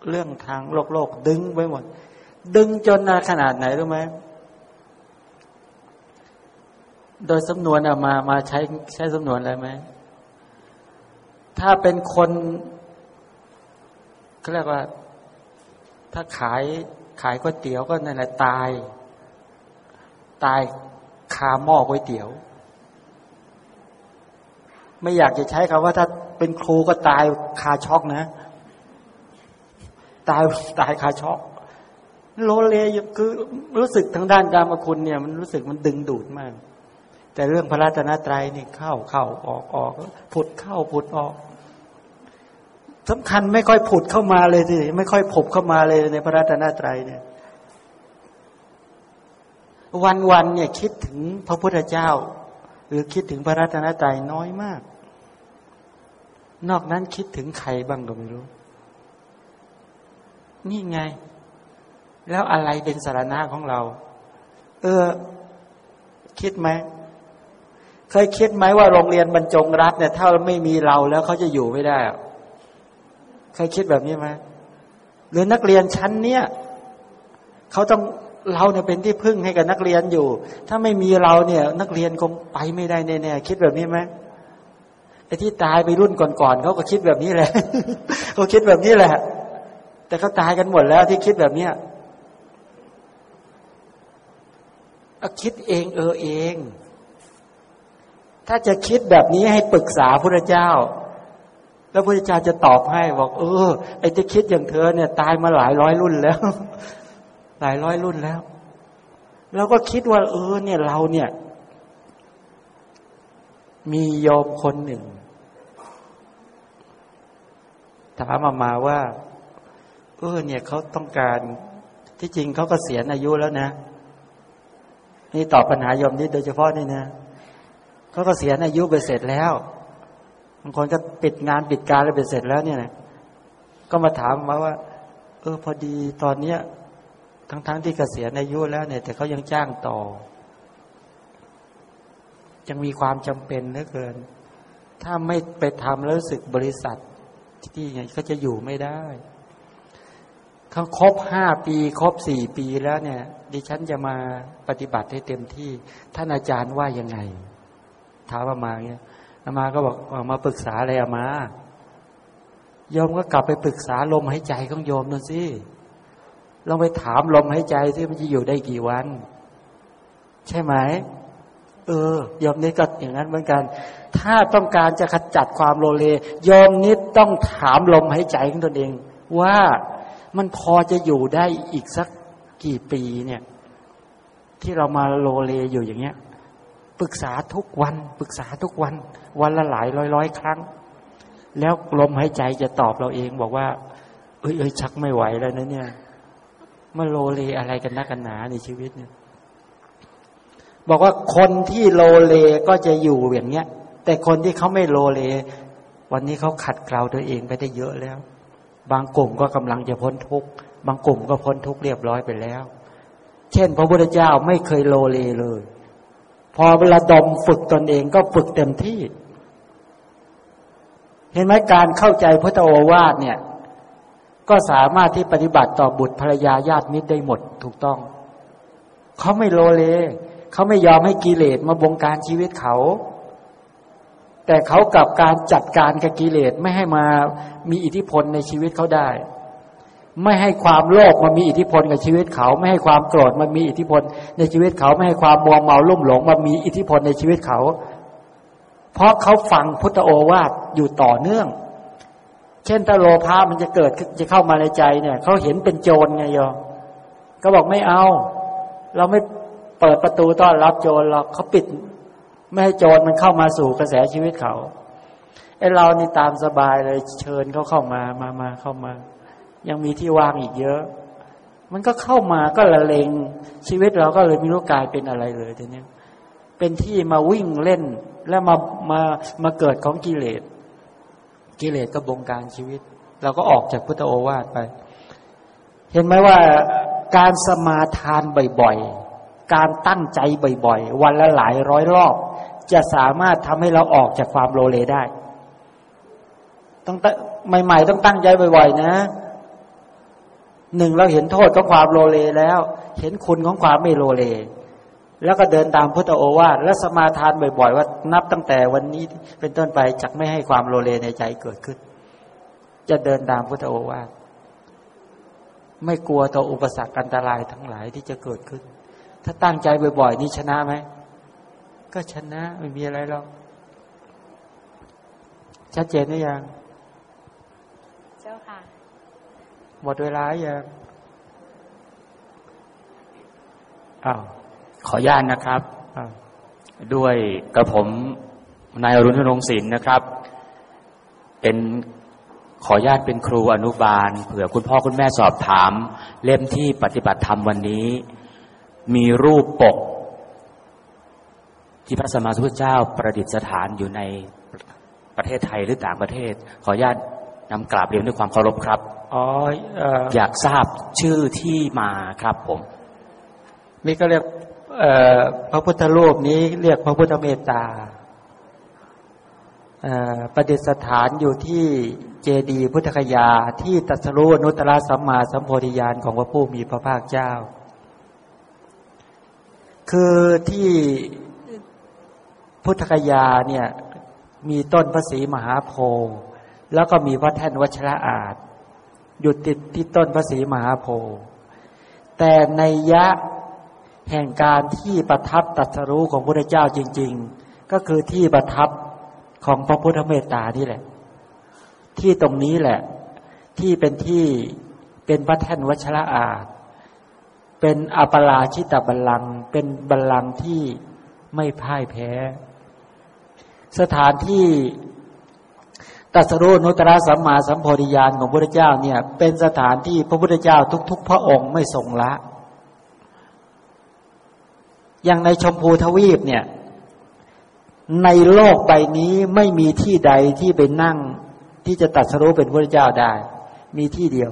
เรื่องทางโลกโลกดึงไปหมด ดึงจนนาขนาดไหนรู้ไหมโดยสำนวนเอามามาใช้ใช้สำนวนอะไรไหมถ้าเป็นคนเขาเรียกว่า ถ้าขายขายก๋วยเตี๋ยวก็นั่นแหละตาย ตายคาหม้อก๋วยเตี๋ยว ไม่อยากจะใช้คำว่าถ้าเป็นครูก็ตายคาช็อกนะ ตายตายคาช็อกโลเลคือรู้สึกทางด้านการมคุณเนี่ย มันรู้สึกมันดึงดูดมาก แต่เรื่องพระราชนตรัยนี่เข้าเข้าออกออกผุดเข้าผุดออกสำคัญไม่ค่อยผุดเข้ามาเลยสิไม่ค่อยผุบเข้ามาเลยในพระราชนตรัยเนี่ย วันวันเนี่ยคิดถึงพระพุทธเจ้า หรือคิดถึงพระราชนตรัยน้อยมาก นอกนั้นคิดถึงใครบ้างก็ไม่รู้ นี่ไง แล้วอะไรเป็นสารณะของเรา เออ คิดไหมเคยคิดไหมว่าโรงเรียนบรรจงรัฐเนี่ยถ้าไม่มีเราแล้วเขาจะอยู่ไม่ได้เคยคิดแบบนี้ไหมหรือนักเรียนชั้นเนี้ยเขาต้องเราเนี่ยเป็นที่พึ่งให้กับนักเรียนอยู่ ถ้าไม่มีเราเนี่ย นักเรียนคงไปไม่ได้แน่ๆคิดแบบนี้ไหมไอ้ที่ตายไปรุ่นก่อนๆเขาก็คิดแบบนี้แหละเขาคิดแบบนี้แหละ แต่เขาตายกันหมดแล้วที่คิดแบบเนี้ยคิดเองเออเอง ถ้าจะคิดแบบนี้ให้ปรึกษาพระเจ้า แล้วพระเจ้าจะตอบให้บอก เออ ไอ้จะคิดอย่างเธอเนี่ย ตายมาหลายร้อยรุ่นแล้ว หลายร้อยรุ่นแล้วเราก็คิดว่า เออ เนี่ยเราเนี่ย มีโยมคนหนึ่ง ถามมามาว่า เออเนี่ยเขาต้องการที่จริงเขาก็เสียอายุแล้วนะ นี่ตอบปัญหายมนี้โดยเฉพาะนี่นะเขาก็เสียอายุไปเสร็จแล้วบางคนก็ปิดงานปิดการแล้วไปเสร็จแล้วเนี่ยนะก็มาถามมาว่า เออ พอดีตอนเนี้ยทั้งๆทที่เกษียณอายุแล้วเนี่ย แต่เขายังจ้างต่อ ยังมีความจำเป็นเหลือเกิน ถ้าไม่ไปทำแล้วรู้สึกบริษัทที่ไงก็จะอยู่ไม่ได้ เขาครบห้าปีครบสี่ปีแล้วเนี่ย ดิฉันจะมาปฏิบัติให้เต็มที่ ท่านอาจารย์ว่ายังไงถามอามาเนี่ยอามาก็บอกมาปรึกษาอะไรอามาโยมก็กลับไปปรึกษาลมหายใจของโยมนั่นสิลองไปถามลมหายใจที่มันจะอยู่ได้กี่วัน ใช่ไหมเออยอมนี้ก็อย่างนั้นเหมือนกัน ถ้าต้องการจะขจัดความโลเลยอมนิดต้องถามลมหายใจของตนเอง ว่า มันพอจะอยู่ได้อีกสักกี่ปีเนี่ย ที่เรามาโลเลอยู่อย่างเงี้ย ปรึกษาทุกวัน ปรึกษาทุกวัน วันละหลายร้อยร้อยครั้ง แล้วลมหายใจจะตอบเราเองบอกว่า เอ้ยเอ้ยชักไม่ไหวแล้วนะเนี่ยมาโลเลอะไรกันนักกันหนาในชีวิตเนี่ย บอกว่าคนที่โลเลก็จะอยู่อย่างเงี้ย แต่คนที่เขาไม่โลเล วันนี้เขาขัดเกลาตัวเองไปได้เยอะแล้ว บางกลุ่มก็กำลังจะพ้นทุกข์ บางกลุ่มก็พ้นทุกข์เรียบร้อยไปแล้ว เช่น พระพุทธเจ้าไม่เคยโลเลเลย พอเวลาดมฝึกตนเองก็ฝึกเต็มที่ เห็นไหมการเข้าใจพุทธโอวาทเนี่ย ก็สามารถที่ปฏิบัติต่อบุตรภรรยาญาติมิตรได้หมดถูกต้อง เขาไม่โลเล เขาไม่ยอมให้กิเลสมาบงการชีวิตเขา แต่เขากับการจัดการกับกิเลสไม่ให้มามีอิทธิพลในชีวิตเขาได้ ไม่ให้ความโลภมันมีอิทธิพลกับชีวิตเขา ไม่ให้ความโกรธมันมีอิทธิพลในชีวิตเขาไม่ให้ความมัวเมาลุ่มหลงมันมีอิทธิพลในชีวิตเขา เพราะเขาฟังพุทธโอวาทอยู่ต่อเนื่อง เช่นถ้าโลภะมันจะเกิดจะเข้ามาในใจเนี่ยเขาเห็นเป็นโจรไงโยมก็บอกไม่เอา เราไม่เปิดประตูต้อนรับโจรหรอกเขาปิด ไม่ให้โจรมันเข้ามาสู่กระแสชีวิตเขาไอ้เรานี่ตามสบายเลยเชิญเขาเข้ามามามาเข้ามา ยังมีที่ว่างอีกเยอะ มันก็เข้ามาก็ละเลงชีวิตเราก็เลยไม่รู้กลายเป็นอะไรเลยทีนี้เป็นที่มาวิ่งเล่นแล้วมามามาเกิดของกิเลส กิเลสก็บงการชีวิต เราก็ออกจากพุทธโอวาทไป เห็นไหมว่าการสมาทานบ่อยๆ การตั้งใจบ่อยๆ วันละหลายร้อยรอบ จะสามารถทำให้เราออกจากความโลเลได้ ต้องใหม่ ๆ ต้องตั้งใจบ่อย ๆ นะหนึ่งเราเห็นโทษของความโลเลแล้ว เห็นคุณของความไม่โลเล แล้วก็เดินตามพุทธโอวาทและสมาทานบ่อย ๆ ว่านับตั้งแต่วันนี้เป็นต้นไปจักไม่ให้ความโลเลในใจเกิดขึ้น จะเดินตามพุทธโอวาทไม่กลัวต่ออุปสรรคอันตรายทั้งหลายที่จะเกิดขึ้น ถ้าตั้งใจบ่อย ๆ นี่ชนะไหม ก็ชนะไม่มีอะไรหรอกชัดเจนหรือยัง เจ้าค่ะ หมดเวลายังอ้าวขออนุญาตนะครับอ้าวด้วยกระผมนายอรุณธนงศิลป์นะครับ เป็นขออนุญาตเป็นครูอนุบาล เผื่อคุณพ่อคุณแม่สอบถาม เล่มที่ปฏิบัติธรรมวันนี้ มีรูปปก ที่พระสัมมาสัมพุทธเจ้าประดิษฐานอยู่ในประเทศไทยหรือต่างประเทศ ขออนุญาตนำกราบเรียนด้วยความเคารพครับอ๋อเอ่ออยากทราบชื่อที่มาครับผม นี่ก็เรียกเอ่อพระพุทธรูปนี้เรียกพระพุทธเมตตาเอ่อประดิษฐานอยู่ที่เจดีย์พุทธคยาที่ตรัสรู้อนุตตรสัมมาสัมโพธิญาณของพระผู้มีพระภาคเจ้า คือที่ พุทธคยาเนี่ยมีต้นพระศรีมหาโพธิ์แล้วก็มีพระแท่นวัชระอาจอยู่ติดที่ต้นพระศรีมหาโพธิ์แต่ในยะแห่งการที่ประทับตัสรู้ของพระเจ้าจริง ๆ ก็คือที่ประทับของพระพุทธเมตตานี่แหละ ที่ตรงนี้แหละ ที่เป็นที่เป็นพระแท่นวัชระอาจเป็นอัปราชิตบัลลัง เป็นบัลลังที่ไม่พ่ายแพ้ สถานที่ตัสรู้นุตตรสัมมาสัมโพธิญาณของพระเจ้าเนี่ย เป็นสถานที่พระพุทธเจ้าทุก ๆ พระองค์ไม่ทรงละ อย่างในชมพูทวีปเนี่ย ในโลกใบนี้ไม่มีที่ใดที่ไปนั่งที่จะตรัสรู้เป็นพระเจ้าได้ มีที่เดียว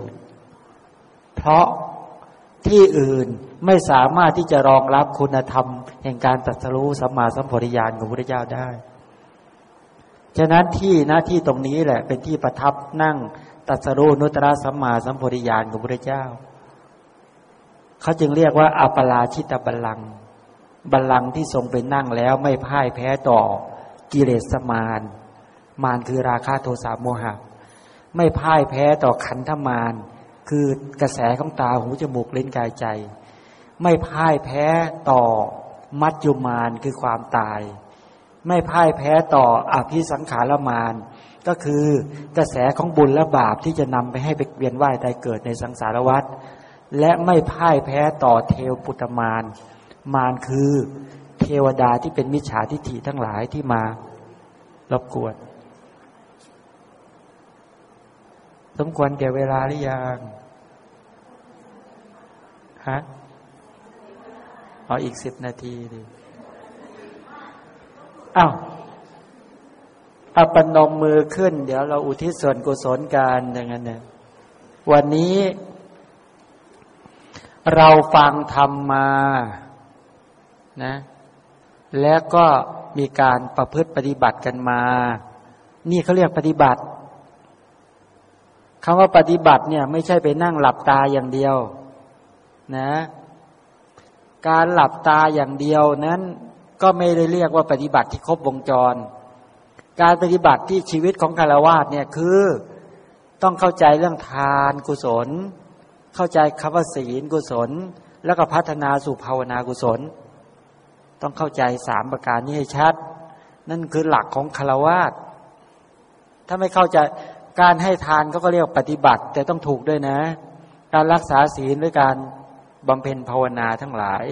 เพราะที่อื่นไม่สามารถที่จะรองรับคุณธรรม แห่งการตรัสรู้สัมมาสัมโพธิญาณของพระเจ้าได้ ฉะนั้นที่หน้าที่ตรงนี้แหละ เป็นที่ประทับนั่งตัสรู้นุตตรสัมมาสัมโพธิญาณของพระเจ้า เขาจึงเรียกว่าอัปปราชิตบัลลังบัลลังที่ทรงเป็นนั่งแล้วไม่พ่ายแพ้ต่อกิเลสมารมารคือราคะโทสะโมหะ ไม่พ่ายแพ้ต่อขันธมารคือกระแสของตาหูจมูกเลิ้นกายใจ ไม่พ่ายแพ้ต่อมัจจุมารคือความตาย ไม่พ่ายแพ้ต่ออภิสังขารมารก็คือกระแสของบุญและบาปที่จะนำไปให้ไปเวียนว่ายตายเกิดในสังสารวัฏและไม่พ่ายแพ้ต่อเทวปุตตมารมารคือเทวดาที่เป็นมิจฉาทิฏฐิทั้งหลายที่มารบกวนสมควรแก่เวลาหรือยังฮะเอาอีกสิบนาทีดิ อ้าวเอาปนมมือขึ้น เดี๋ยวเราอุทิศส่วนกุศลการอย่างนั้นเนี่ยวันนี้ เราฟังธรรมมานะ แล้วก็มีการประพฤติปฏิบัติกันมา นี่เขาเรียกปฏิบัติคำว่าปฏิบัติเนี่ย ไม่ใช่ไปนั่งหลับตาอย่างเดียว นะ การหลับตาอย่างเดียวนั้น ก็ไม่ได้เรียกว่าปฏิบัติที่ครบวงจร การปฏิบัติที่ชีวิตของคารวาสเนี่ยคือต้องเข้าใจเรื่องทานกุศล เข้าใจคำว่าศีลกุศล แล้วก็พัฒนาสู่ภาวนากุศล ต้องเข้าใจสามประการนี้ให้ชัด นั่นคือหลักของคารวาสถ้าไม่เข้าใจการให้ทานก็เรียกปฏิบัติ แต่ต้องถูกด้วยนะ การรักษาศีลด้วยการบำเพ็ญภาวนาทั้งหลาย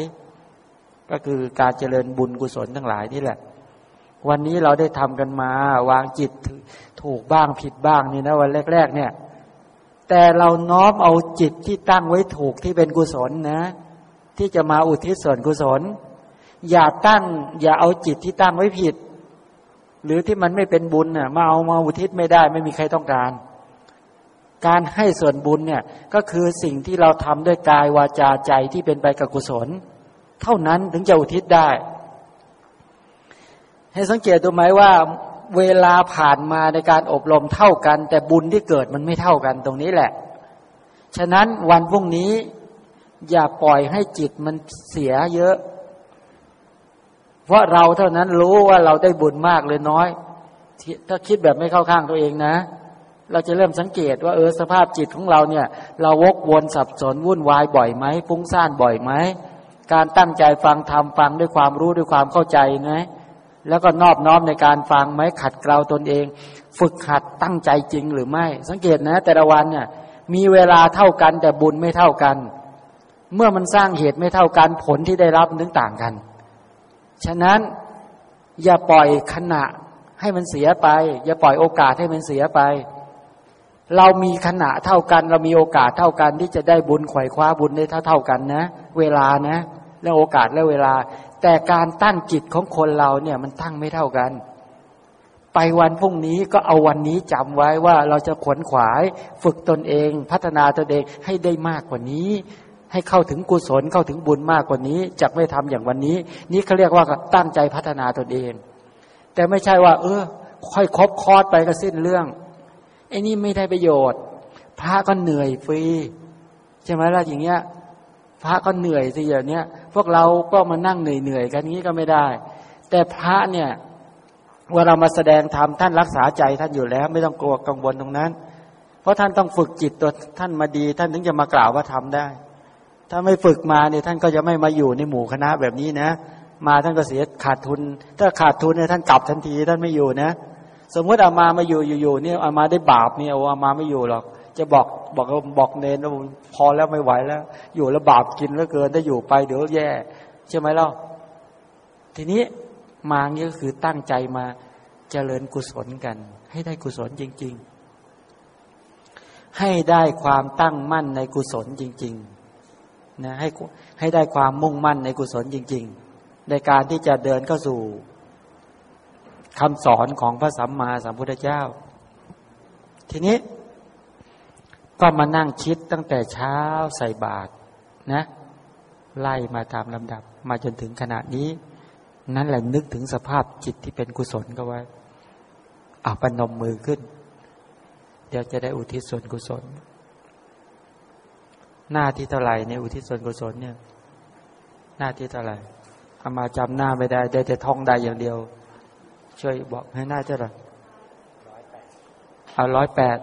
ก็คือการเจริญบุญกุศลทั้งหลายนี่แหละ วันนี้เราได้ทำกันมา วางจิตถูกบ้างผิดบ้างนี่นะวันแรก ๆ เนี่ย แต่เราน้อมเอาจิตที่ตั้งไว้ถูกที่เป็นกุศลนะ ที่จะมาอุทิศส่วนกุศล อย่าตั้ง อย่าเอาจิตที่ตั้งไว้ผิด หรือที่มันไม่เป็นบุญน่ะมาเอามาอุทิศไม่ได้ไม่มีใครต้องการการให้ส่วนบุญเนี่ยก็คือสิ่งที่เราทำด้วยกายวาจาใจที่เป็นไปกับกุศล เท่านั้นถึงจะอุทิศได้ ให้สังเกตดูไหมว่าเวลาผ่านมาในการอบรมเท่ากัน แต่บุญที่เกิดมันไม่เท่ากันตรงนี้แหละ ฉะนั้นวันพรุ่งนี้อย่าปล่อยให้จิตมันเสียเยอะ เพราะเราเท่านั้นรู้ว่าเราได้บุญมากหรือน้อย ถ้าคิดแบบไม่เข้าข้างตัวเองนะ เราจะเริ่มสังเกตว่าเออสภาพจิตของเราเนี่ย เราวกวนสับสนวุ่นวายบ่อยไหมฟุ้งซ่านบ่อยไหม การตั้งใจฟังทำฟังด้วยความรู้ด้วยความเข้าใจนะแล้วก็นอบน้อมในการฟังไหมขัดเกลาตนเอง ฝึกหัดตั้งใจจริงหรือไม่ สังเกตนะ แต่ละวันเนี่ยมีเวลาเท่ากันแต่บุญไม่เท่ากัน เมื่อมันสร้างเหตุไม่เท่ากันผลที่ได้รับนึงต่างกัน ฉะนั้นอย่าปล่อยขณะให้มันเสียไป อย่าปล่อยโอกาสให้มันเสียไป เรามีขณะเท่ากัน เรามีโอกาสเท่ากันที่จะได้บุญไขว่คว้าบุญได้เท่าเท่ากันนะ เวลานะเรื่องโอกาสและเวลา แต่การตั้งจิตของคนเราเนี่ยมันตั้งไม่เท่ากัน ไปวันพรุ่งนี้ก็เอาวันนี้จำไว้ว่าเราจะขวนขวาย ฝึกตนเอง พัฒนาตนเองให้ได้มากกว่านี้ ให้เข้าถึงกุศลเข้าถึงบุญมากกว่านี้จะไม่ทำอย่างวันนี้ นี่เขาเรียกว่าตั้งใจพัฒนาตนเอง แต่ไม่ใช่ว่า เออ ค่อยครบคอร์สไปก็สิ้นเรื่อง ไอ้นี่ไม่ได้ประโยชน์ พระก็เหนื่อยฟรีใช่ไหมล่ะอย่างเงี้ย พระก็เหนื่อยสิอย่างเนี้ย พวกเราก็มานั่งเหนื่อยเหนื่อยกันนี้ก็ไม่ได้ แต่พระเนี่ยเวลามาแสดงธรรมท่านรักษาใจท่านอยู่แล้ว ไม่ต้องกลัวกังวลตรงนั้น เพราะท่านต้องฝึกจิตตัวท่านมาดี ท่านถึงจะมากล่าวว่าทำได้ ถ้าไม่ฝึกมาเนี่ยท่านก็จะไม่มาอยู่ในหมู่คณะแบบนี้นะ มาท่านก็เสียขาดทุน ถ้าขาดทุนเนี่ยท่านกลับทันทีท่านไม่อยู่นะ สมมติอามามาอยู่อยู่ๆเนี่ยอามาได้บาปเนี่ยอามาไม่อยู่หรอก จะบอกบอกบอกเนนพอแล้วไม่ไหวแล้ว อยู่แล้วบาปกินแล้วเกินถ้าอยู่ไปเดี๋ยวแย่ ใช่ไหมล่ะทีนี้มาเงี้ยก็คือตั้งใจมาเจริญกุศลกัน ให้ได้กุศลจริง ๆ ให้ได้ความตั้งมั่นในกุศลจริง ๆ นะให้ให้ได้ความมุ่งมั่นในกุศลจริง ๆ ในการที่จะเดินเข้าสู่ คำสอนของพระสัมมาสัมพุทธเจ้า ทีนี้ ก็มานั่งคิดตั้งแต่เช้าใส่บาตรนะ ไล่มาตามลำดับ มาจนถึงขณะนี้ นั่นแหละนึกถึงสภาพจิตที่เป็นกุศลก็ไว้อาปนมมือขึ้น เดี๋ยวจะได้อุทิศส่วนกุศล หน้าที่เท่าไหร่ในอุทิศส่วนกุศลเนี่ย หน้าที่เท่าไหร่อามาจำหน้าไม่ได้ ได้แต่ท่องได้อย่างเดียว ช่วยบอกให้หน้าเท่าไหร่เอาร้อยแปด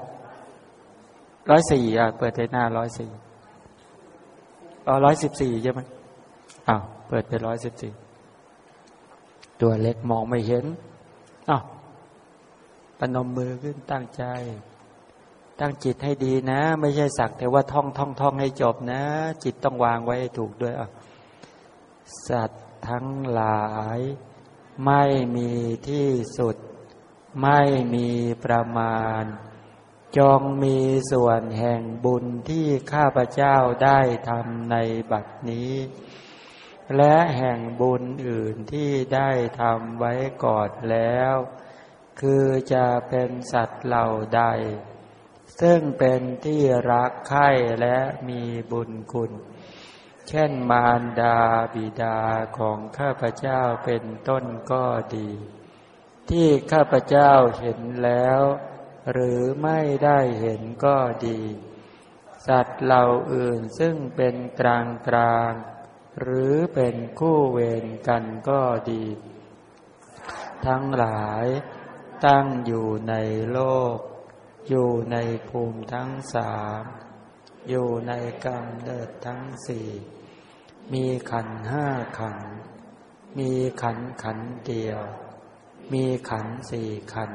ร้อยสี่อะเปิดในหน้าร้อยสี่เอาร้อยสิบสี่ใช่ไหมอ้าวเปิดไปร้อยสิบสี่ตัวเล็กมองไม่เห็นอ้าวปนมมือขึ้นตั้งใจ ตั้งจิตให้ดีนะ ไม่ใช่สัก แต่ว่าท่องท่องท่องให้จบนะ จิตต้องวางไว้ถูกด้วยอะสัตว์ทั้งหลาย ไม่มีที่สุด ไม่มีประมาณ จงมีส่วนแห่งบุญที่ข้าพเจ้าได้ทำในบัดนี้ และแห่งบุญอื่นที่ได้ทำไว้ก่อนแล้ว คือจะเป็นสัตว์เหล่าใด ซึ่งเป็นที่รักใคร่และมีบุญคุณ เช่นมารดาบิดาของข้าพเจ้าเป็นต้นก็ดี ที่ข้าพเจ้าเห็นแล้ว หรือไม่ได้เห็นก็ดี สัตว์เหล่าอื่นซึ่งเป็นกลางกลางหรือเป็นคู่เวรกันก็ดี ทั้งหลายตั้งอยู่ในโลก อยู่ในภูมิทั้งสามอยู่ในกรรมเนิดทั้งสี่ มีขันห้าขัน มีขันขันเดียว มีขันสี่ขัน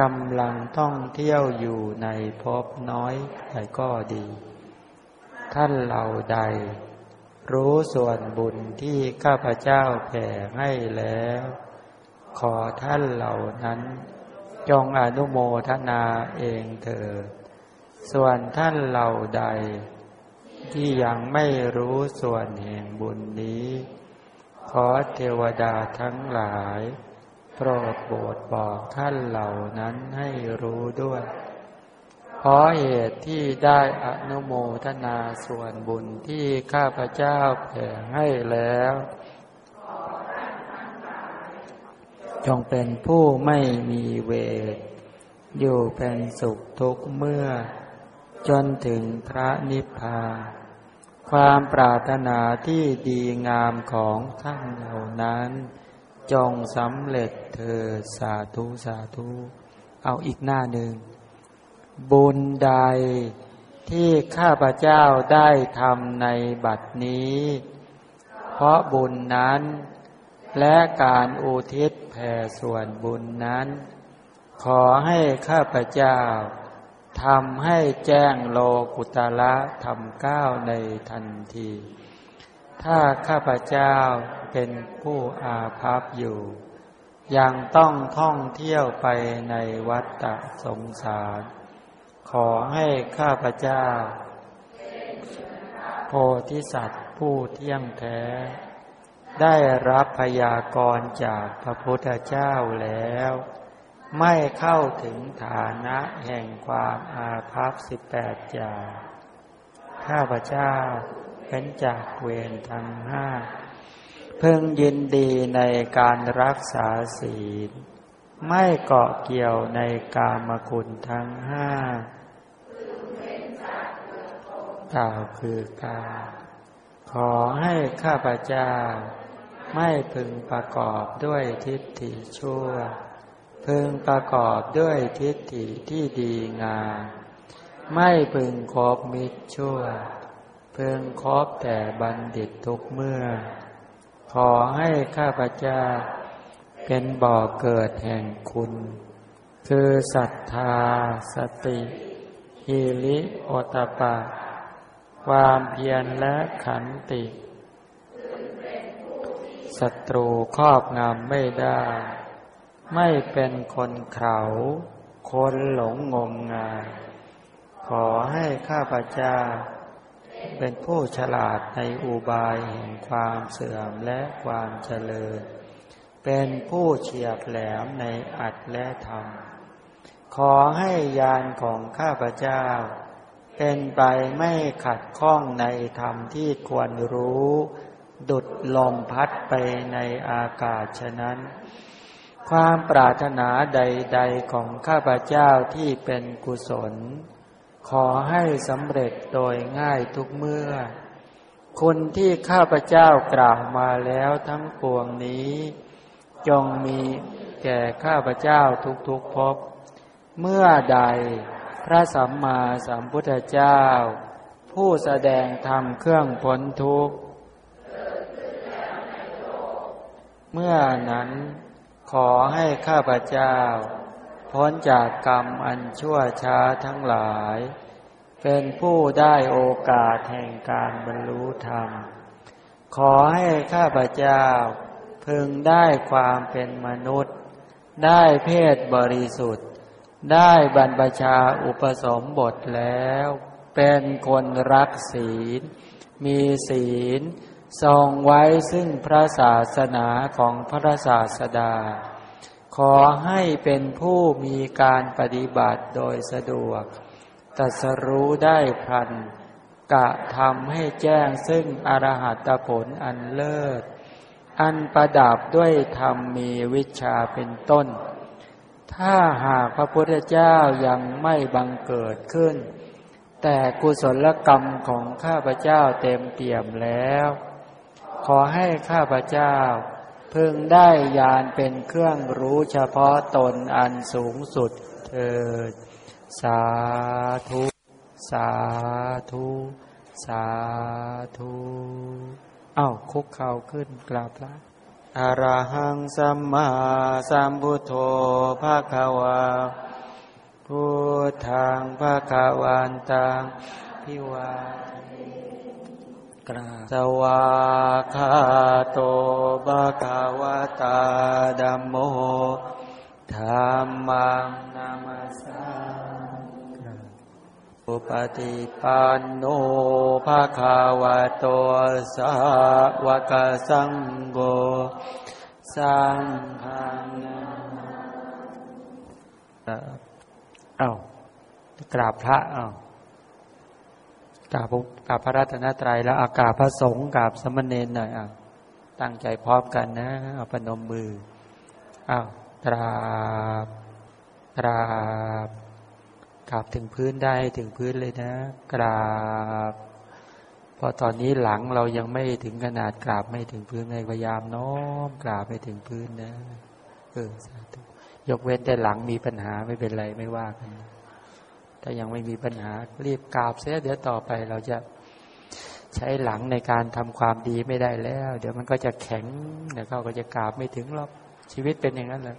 กำลังท่องเที่ยวอยู่ในภพน้อยแต่ก็ดี ท่านเหล่าใด รู้ส่วนบุญที่ข้าพเจ้าแผ่ให้แล้ว ขอท่านเหล่านั้น จงอนุโมทนาเองเถิดส่วนท่านเหล่าใด ที่ยังไม่รู้ส่วนแห่งบุญนี้ ขอเทวดาทั้งหลาย โปรดโปรดบอกท่านเหล่านั้นให้รู้ด้วยเพราะเหตุที่ได้อนุโมทนาส่วนบุญที่ข้าพเจ้าแผ่ให้แล้ว จงเป็นผู้ไม่มีเวรอยู่เป็นสุขทุกเมื่อ จนถึงพระนิพพาน ความปรารถนาที่ดีงามของท่านเหล่านั้น จงสำเร็จเถิดสาธุสาธุ เอาอีกหน้าหนึ่ง บุญใดที่ข้าพเจ้าได้ทำในบัดนี้ เพราะบุญนั้น และการอุทิศแผ่ส่วนบุญนั้นขขอให้ข้าพเจ้า ทำให้แจ้งโลกุตละทำก้าวในทันที ถ้าข้าพเจ้าเป็นผู้อาภัพอยู่ ยังต้องท่องเที่ยวไปในวัฏฏะสงสาร ขอให้ข้าพเจ้า โพธิสัตว์ผู้เที่ยงแท้ ได้รับพยากรณ์จากพระพุทธเจ้าแล้ว ไม่เข้าถึงฐานะแห่งความอาภัพสิบแปดอย่าง ข้าพเจ้าเป็นจากเวรทั้งห้า เพิ่งยินดีในการรักษาศีล ไม่เกาะเกี่ยวในกามคุณทั้งห้ากล่าวคือการขอให้ข้าพเจ้า ไม่พึงประกอบด้วยทิฏฐิชั่ว พึงประกอบด้วยทิฏฐิที่ดีงามไม่พึงคบมิตรชั่ว พึงคบแต่บัณฑิตทุกเมื่อ ขอให้ข้าพเจ้า เป็นบ่อเกิดแห่งคุณ คือศรัทธา สติฮิริโอตปะ ความเพียรและขันติศัตรูครอบงำไม่ได้ ไม่เป็นคนเขาคนหลงงมงาย ขอให้ข้าพเจ้า เป็นผู้ฉลาดในอุบายแห่งความเสื่อมและความเจริญ เป็นผู้เฉียบแหลมในอัดและธรรม ขอให้ยานของข้าพเจ้า เป็นไปไม่ขัดข้องในธรรมที่ควรรู้ ดุดลมพัดไปในอากาศฉะนั้น ความปรารถนาใด ๆของข้าพเจ้าที่เป็นกุศล ขอให้สำเร็จโดยง่ายทุกเมื่อ คนที่ข้าพเจ้ากล่าวมาแล้วทั้งปวงนี้ จงมีแก่ข้าพเจ้าทุกๆภพเมื่อใดพระสัมมาสัมพุทธเจ้า ผู้แสดงธรรมเครื่องพ้นทุกข์ เมื่อนั้น ขอให้ข้าพเจ้า พ้นจากกรรมอันชั่วช้าทั้งหลาย เป็นผู้ได้โอกาสแห่งการบรรลุธรรม ขอให้ข้าพเจ้า พึงได้ความเป็นมนุษย์ ได้เพศบริสุทธิ์ ได้บรรพชาอุปสมบทแล้ว เป็นคนรักศีล มีศีล ทรงไว้ซึ่งพระศาสนาของพระศาสดา ขอให้เป็นผู้มีการปฏิบัติโดยสะดวกตัสรู้ได้พลัน กะทำให้แจ้งซึ่งอรหัตผลอันเลิศ อันประดับด้วยธรรมมีวิชาเป็นต้น ถ้าหากพระพุทธเจ้ายังไม่บังเกิดขึ้น แต่กุศลกรรมของข้าพเจ้าเต็มเปี่ยมแล้ว ขอให้ข้าพเจ้า พึงได้ญาณเป็นเครื่องรู้เฉพาะตนอันสูงสุดเถิดสาธุ สาธุ สาธุอ้าวคุกเข่าขึ้นกราบพระอรหังสัมมาสัมพุทโธภาควาพุทธังภาควันตังพิวา กราบสวาคาโตภาควตาดัมโมธรรมังนามาสาอุปติปันโนภาคาวะโตสาวกสังโฆสังฆังนาอ้าวกราบพระอ้าว กราบกราบพระรัตนตรัยแล้วอากาบพระสงฆ์กราบสมณเณรหน่อยอ้าวตั้งใจพร้อมกันนะเอาปนมมืออ้าวตราบตราบกราบถึงพื้นได้ถึงพื้นเลยนะ กราบเพราะตอนนี้หลังเรายังไม่ถึงขนาดกราบไม่ถึงพื้นไงพยายามน้อมกราบไปถึงพื้นนะเออสาธุยกเว้นแต่หลังมีปัญหาไม่เป็นไรไม่ว่ากัน ถ้ายังไม่มีปัญหารีบกราบเสียเดี๋ยวต่อไปเราจะใช้หลังในการทำความดีไม่ได้แล้ว เดี๋ยวมันก็จะแข็งเดี๋ยวเขาก็จะกราบไม่ถึงหรอกชีวิตเป็นอย่างนั้นแหละ